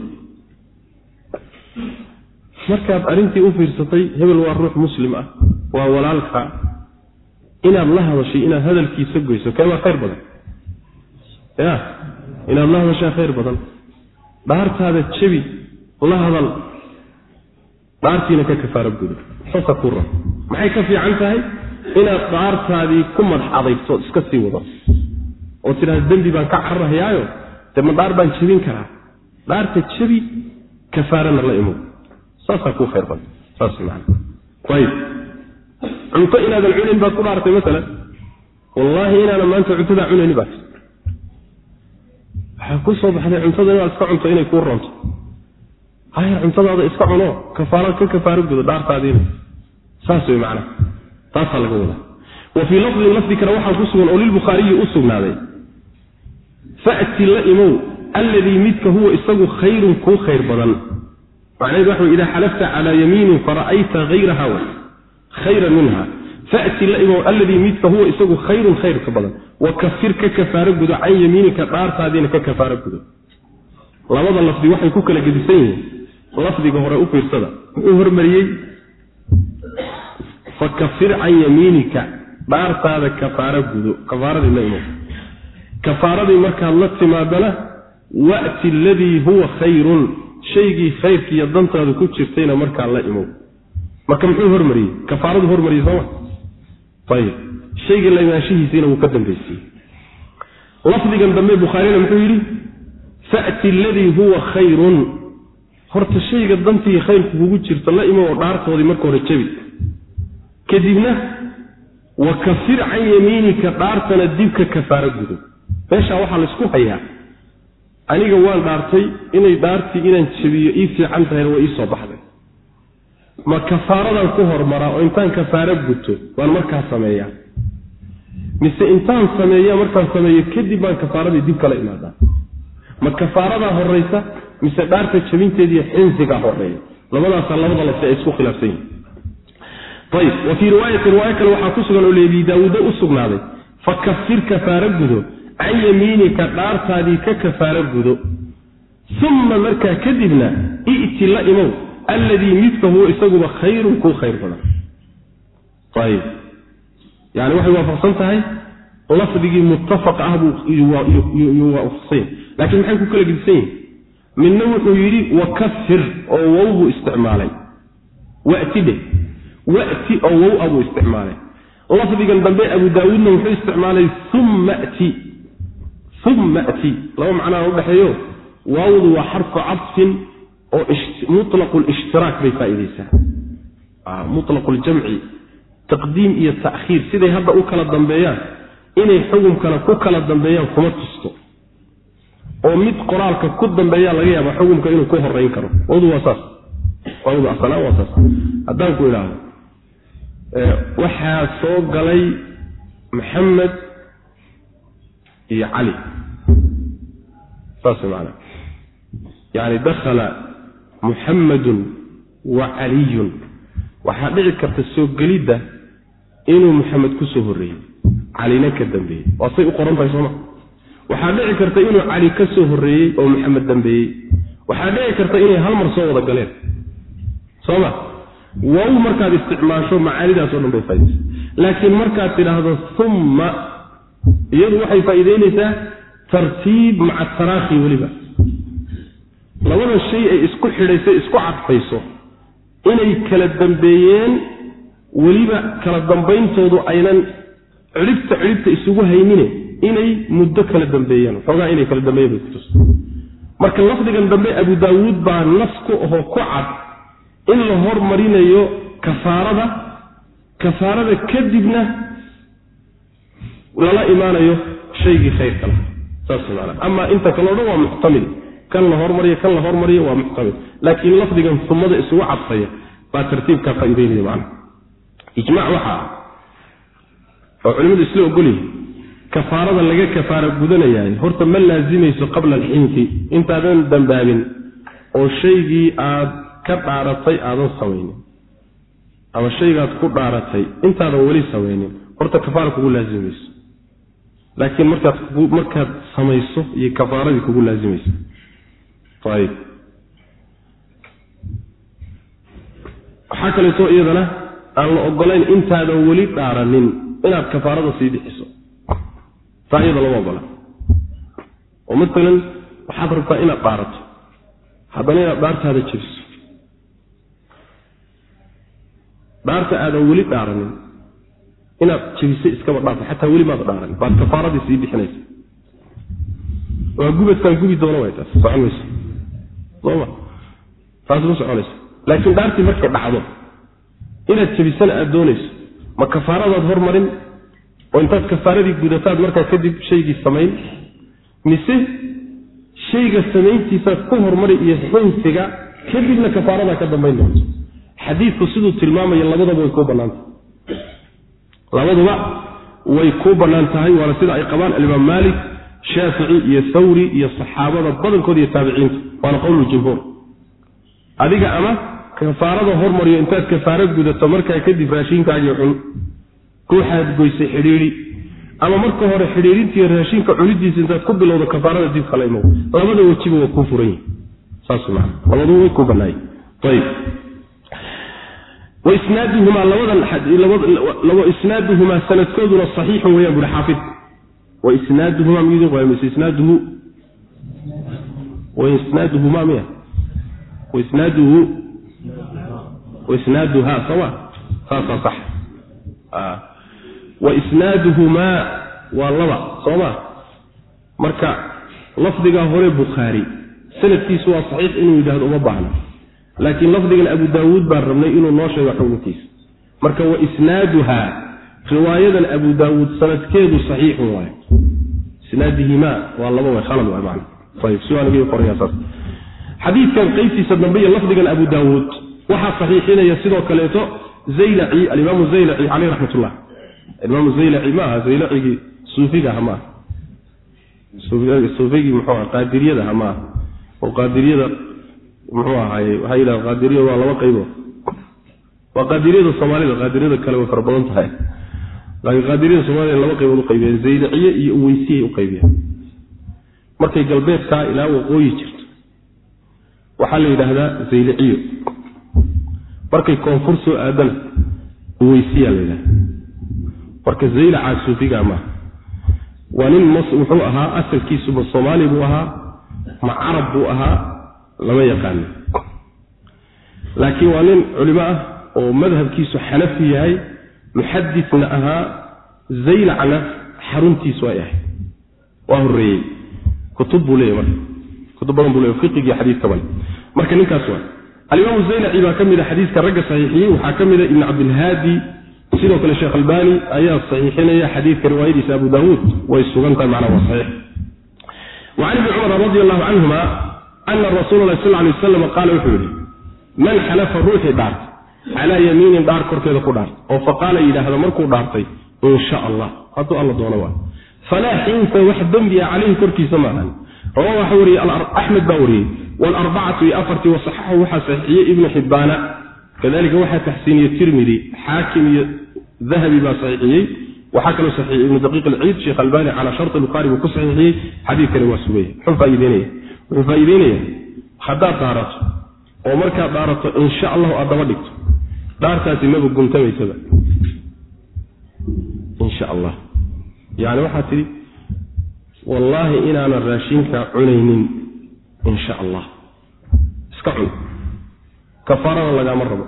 Speaker 1: Markaad arrintii u fiirsatay hebel waa ruux muslim ah waa walaalka inaad la hadashay inaad hadalkiisa goyso keebaa khayr badan? Ya inaad la hadashaa khayr badan. Dhaartaada jebi la hadal dhaartiina ka kafaaro gudo. Sasa ku rab. Maxay ka fiican tahay inaad dhaartaadii ku madax adayso iska sii wado? Oo tidhahda dembi baan ka cararhayaayo dee ma dhaar baan jebin karaa? Dhaarta jebi kafaarana la imow saasaa kuu khayr badan. Saas maana ayib cunto inaadan cunayn baad ku dhaartay masalan. Wallaahi inaanan maanta cuntadaa cunayni baat waxaa ku soo baxday cuntada inaad iska cunto inay kuu ronto haya cuntadaada iska cuno. Kafaara ka kafaaro gudo dhaartaadiina saas wey macnaha taasaa laga wadaa. Wa fii lafdin lafdi kale waxaa ku sugan oo lilbukhaariyi u sugnaaday. Fa'ti la imow alladii midka huwa isagu khayrun kuu khayr badan. Macnaheedu waxa wey idaa xalafta calaa yamiinin fara'ayta hayraha w khayran minha. Fa'ti la alladii midka huwa isagu khayrun khayr ka badan. Wa kafir ka kafaaro gudo can yamiinika dhaartaadiina ka kafaaro gudo. Labada lafdi waxay ku kala gedisan yihiin. Lafdiga hore u fiirsada muxuu hormariyey fakafir can yamiinika dhaartaada kafaaro gudo. Kafaaradii la imow kafaaradii markaad la timaadana wa'ti aladii huwa khayrun. Shaygii khayrkiiyo dantaadu ku jirtayna markaa la imow marka muxuu hormariyey? Kafaaradu hormariyey sooma ayib shayga la imaanshihiisiina wuu ka dambaysiiyey lafdigan dambe bukhaarina muxuu yidhi fa'ti aladii huwa khayrun. Horta shayga dantii khayrku kugu jirto la imo oo dhaartoodii marka hore jabi. Kadibna wa kafir can yamiinika dhaartana dibka kafaaro gudo. Meeshaa waxaa laysku hayaa aniga waan dhaartay inay dhaartii inaan jabiyo ii fiican tahayna waa ii soo baxday ma kafaaradan ku hormaraa oo intaan kafaaro guto waan markaa sameeyaa. Mise intaan sameeya markaan sameeyo kadib baan kafaaradii dib kala imaadaa. Ma kafaaradaa horaysa mise dhaarta jabinteediiyo xinsigaa horreeya labadaasaa labada lase ay isku khilaafsan yihiin ayb wa fii riwaayati riwaayo kale waxaa ku sugan oo leebi daawuuda u sugnaaday fa kafir kafaaro gudo can yamiinika dhaartaadii ka kafaaro gudo. Uma markaa kadibna i'ti la imow alladii midka huwa isaguba khayrun kuu khayr badan ayb yani waxay waafaqsan tahay lafdigii muttafaq ah buu lakiin maxay ku kala gedisan yihiin midna wuxuu yidhi wakafir oo wow buu isticmaalay wati dhe wati oo wow a buu isticmaalay lafdigan dambe abu daawuudna wuxuu isticmaalay umma ti umma ti laba macnaa udhexeeyo waawdu waa xarfu cadfin oo mutlaqu lishtiraak bay faaideysaa mutlaqu ljamci taqdiim iyo ta'khiir siday hadda u kala dambeeyaan inay xukumkana ku kala dambeeyaan kuma tusto. Oo mid qoraalka ku dambeeyaa laga yaaba xukumka inuu ku horeyn karo. Wadu waa saas. Wadu asalaan waa saas. Haddaan ku idhaahdo. Waxaa soo galay maxamed iyo cali saas macanaa yani dakhala muxammadun wa caliyun waxaa dhici karta soo gelidda inuu maxamed ku soo horreeyey calina ka dambeeyey waa say u qoran tahay sooma waxaa dhici karta inuu cali ka soo horreeyey oo maxamed dambeeyey waxaa dhici karta inay hal mar soo wada galeen. Sooma wow markaad isticmaasho macaanidaas o dhan bay faa'idaysa laakiin markaad tidhaahdo umma iyadu waxay faa'iideynaysaa tartiib maca taraakhi weliba labada shay ay isku xidhaysay isku cadfayso inay kala dambeeyeen weliba kala dambayntoodu aynan cidhibta cidhibta isugu haynine inay muddo kala dambeeyeen xoogaa inay kala dambeeyeen bay kutusta marka lafdigan dambe abu daawuud baa nas ku ahoo ku cad in la hormarinayo kafaarada. Kafaarada kadibna lala imaanayo shaygii khayrka lah saas maana amaa inta kaleo dhan waa muxtamil kan la hormariyo kan la hormariyo waa muxtamil laakiin lafdigan sumada isugu cadfaya baa tartiibkaa faa'ideynaya macana ijmac waxaa ah oo culimadu isla ogolyihin kafaarada laga kafaara gudanayaayo horta ma laazimayso qabla alxinti intaadan dambaabin oo shaygii aad ka dhaaratay aadan samaynin ama shaygaad ku dhaaratay intaadan weli samaynin horta kafaara kugu laazimayso laakiin markaad markaad samayso iyo kafaaradii kugu laazimayso ayib waxaa kaleeto iyadana aan la ogolayn intaadan weli dhaaranin inaad kafaarada sii bixiso. Taa iyada lama ogola. Oo maalan waxaad rabtaa inaad dhaarato. Haddana inaad dhaartaada jebiso dhaarta aadan weli dhaaranin inaad jebisa iskaba dhaarto xataa weli maad dhaaranin. Baad kafaaradii sii bixinaysa. Waa gubadkaan gubi doono way taas. Socon mayso soma taas ma soconayso. Laakiin dhaartii markay dhacdo inaad jebisana aada doonayso ma kafaaradaad hormarin oo intaad kafaaradii gudataad markaa kadib shaygii samayn mise shayga samayntiisaad ku hormari iyo xinsiga kadibna kafaaradaa ka dambayn doonto. Xadiidku siduu tilmaamaya labadaba way kuu bannaantahay labaduba way kuu bannaan tahay waana sida ay qabaan alimaam maalik shaafici iyo thawri iyo saxaabada badankooda iyo taabiciinta. Waana qowlu jumhuur. Adiga ama kafaarada hormariyo intaad kafaaro gudato markaa kadib raashinkaagii cun ruuxaad goysay xidhiidhi. Ama marka hore xidhiidhintiiyo raashinka cunidiisa intaad ku bilowdo kafaarada dib kala imow labada wejiba waa kuu furan yihiin saas maa labaduba way kuu bannaayeen. Ayb waisnaaduhumaa labadan isnaaduhumaa sanadkooduna saxiixun weyaan buhi xaafid waisnaaduhumaa miyudin qoya mise isnaaduhu. Waisnaaduhumaa miya waisnaaduhu waisnaaduhaa sooma saasaa sax. Waisnaaduhumaa waa laba sooma marka lafdigaa hore bukhaari sanadkiisu waa saxiix inuu yidhahdo uma baahna. Laakiin lafdigan abu daawuud baan rabnay inuu noo sheego xukunkiisa marka wa isnaaduha riwaayadan abu daawuud sanadkeedu saxiixun waay isnaadihima waa laba way khalad waay macna. Ayib su'aalgii qoraya saas. Xadiidkan qaybtiisa dambe iyo lafdigan abu daawuud waxaa saxiixinaya sidoo kaleeto zaylaci alimaamu zaylaci caleyh raxmat ullah imaamu zaylaci ma aha zaylacigii suufiga aha maaha. Suufigii muxuu aha qaadiriyada aha maaha. Oo qaadiriyada muxuu ahaaye waxaa yidhaha qaadiriyada waa laba qaybo waa qaadiriyada soomaalida qaadiriyada kale way fara badan tahay laakiin qaadiriyada soomaalida laba qaybood u qaybiyeen zayliciye iyo uweysiyay u qaybiyeen markay galbeedkaa ilaa waqooyi jirto waxaa la yidhaahdaa zayliciyo markay koonfur soo aadana uweysiya la yidhahda marka zaylacaa suufiga maaha waa nin muxuu ahaa asalkiisuba soomaali buu ahaa ma carab buu ahaa lama yaqaano laakiin waa nin culimo ah oo madhabkiisu xanafi yahay muxadisna ahaa zaylacna xaruntiisu ay ahayd. Waa horeeyey kutub buu leeyahy marka. Kutub badan buu leeyahy fiqigii xadiidka bale marka ninkaas waa alimaamu zaylaci baa ka mid a xadiiska ragga saxiixiyey waxaa ka mida ibn cabdilhaadi sidoo kale sheekh albani ayaa saxiixinaya xadiidka riwaayadiisa abu daawuud way sugan tahay macnaa waa saxiix. Wacan ibni cumar radi allahu canhuma ana rasuula lahi sal lay waslam qaala wuxuu yidhi man xalafa ruuxii dhaartay calaa yamiinin dhaar korkeeda ku dhaartay oo faqaala yidhaahda markuu dhaartay in sha allah hadduu alla doono waa. Falaa xinsa wax dembiya calayhi korkiisa maahan rawa waxa wariyey axmed baa wariyey wlarbacatu iyo afartii wasaxaxu waxaa saxiixiyey ibnu xibbaana. Kadalika waxaa taxsiiniyey tirmidi xaakim iyo dahabi baa saxiixiyey. Waxaa kaloo saxiixiyey ibnu daqiiq alciid sheekh albani calaa sharti bukhaari buu ku saxiixiyey. Xadiidkani waa sugaya muxuu faa'iideynaya. Wuxuu faa'iideynaya haddaad dhaarato oo markaad dhaarato insha allahu aad daba dhigto dhaartaasi maba guntamaysaba insha allah. Yani waxaad tidhi wallaahi inaanan raashinka cunaynin insha allah. Iska cun. Kafaarana lagaama rabo.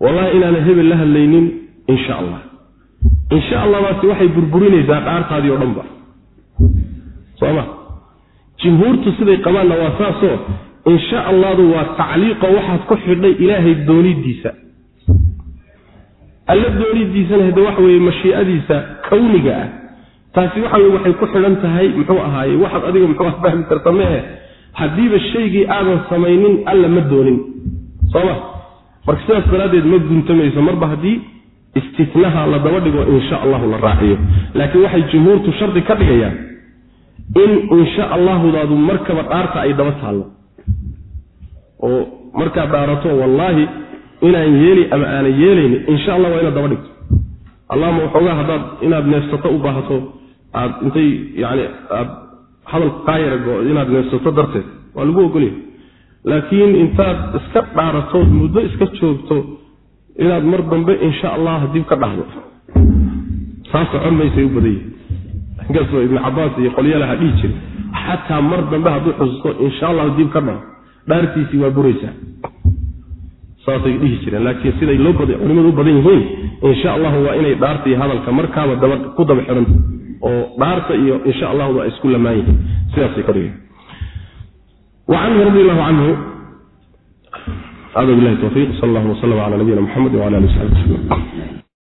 Speaker 1: Wallahi inaanan hebel la hadlaynin insha allah. Insha allahdaasi waxay burburinaysaa dhaartaadii o dhan ba. Soma jumhuurtu siday qabaanna waa saasoo insha allahdu waa tacliiqo waxaad ku xidhay ilaahay doonidiisa alla doonidiisana hade waxa weeye mashiicadiisa kawniga ah taasi waxa weye waxay ku xidhan tahay muxuu ahaaye waxaad adiga muxuu ah fahmi karta mehe haddiiba shaygii aadan samaynin alla ma doonin. Sooma? Marka sidaas daraaddeed ma guntamayso marba haddii istinaha la daba dhigo insha allahu la raaciyo. Laakiin waxay jumhuurtu shardi ka dhigayaan in insha allahudaadu markaba dhaarta ay daba taallo oo markaad dhaarato wallaahi inaan yeeli ama aanan yeelayni insha allah waa inaad daba dhigto. Allahuma waxoogaa haddaad inaad neefsato u baahato aad intay yani aad hadalku kaa yarago inaad neefsato darteed waa lagu ogolyahay laakiin intaad iska dhaaratood muddo iska joogto inaad mar dambe insha allah dib ka dhahdo. Saa socon maysay u badan yihiin inkastoo ibnu cabaas iyo qolyalaha dhihi jira xataa mar dambe hadduu xusuusto insha allahu dib ka dhaho dhaartiisii waa buraysaa saasay dhihi jireen laakiin siday loo culimadu u badan yihiin insha allahu waa inay dhaarta iyo hadalka markaaba ku daba xidhanta oo dhaarta iyo insha allahdu ay isku lamaan yihiin sidaasay ka dhigeen وعنه رضي الله عنه هذا بالله التوفيق صلى الله وسلم على نبينا محمد وعلى اله وصحبه وسلم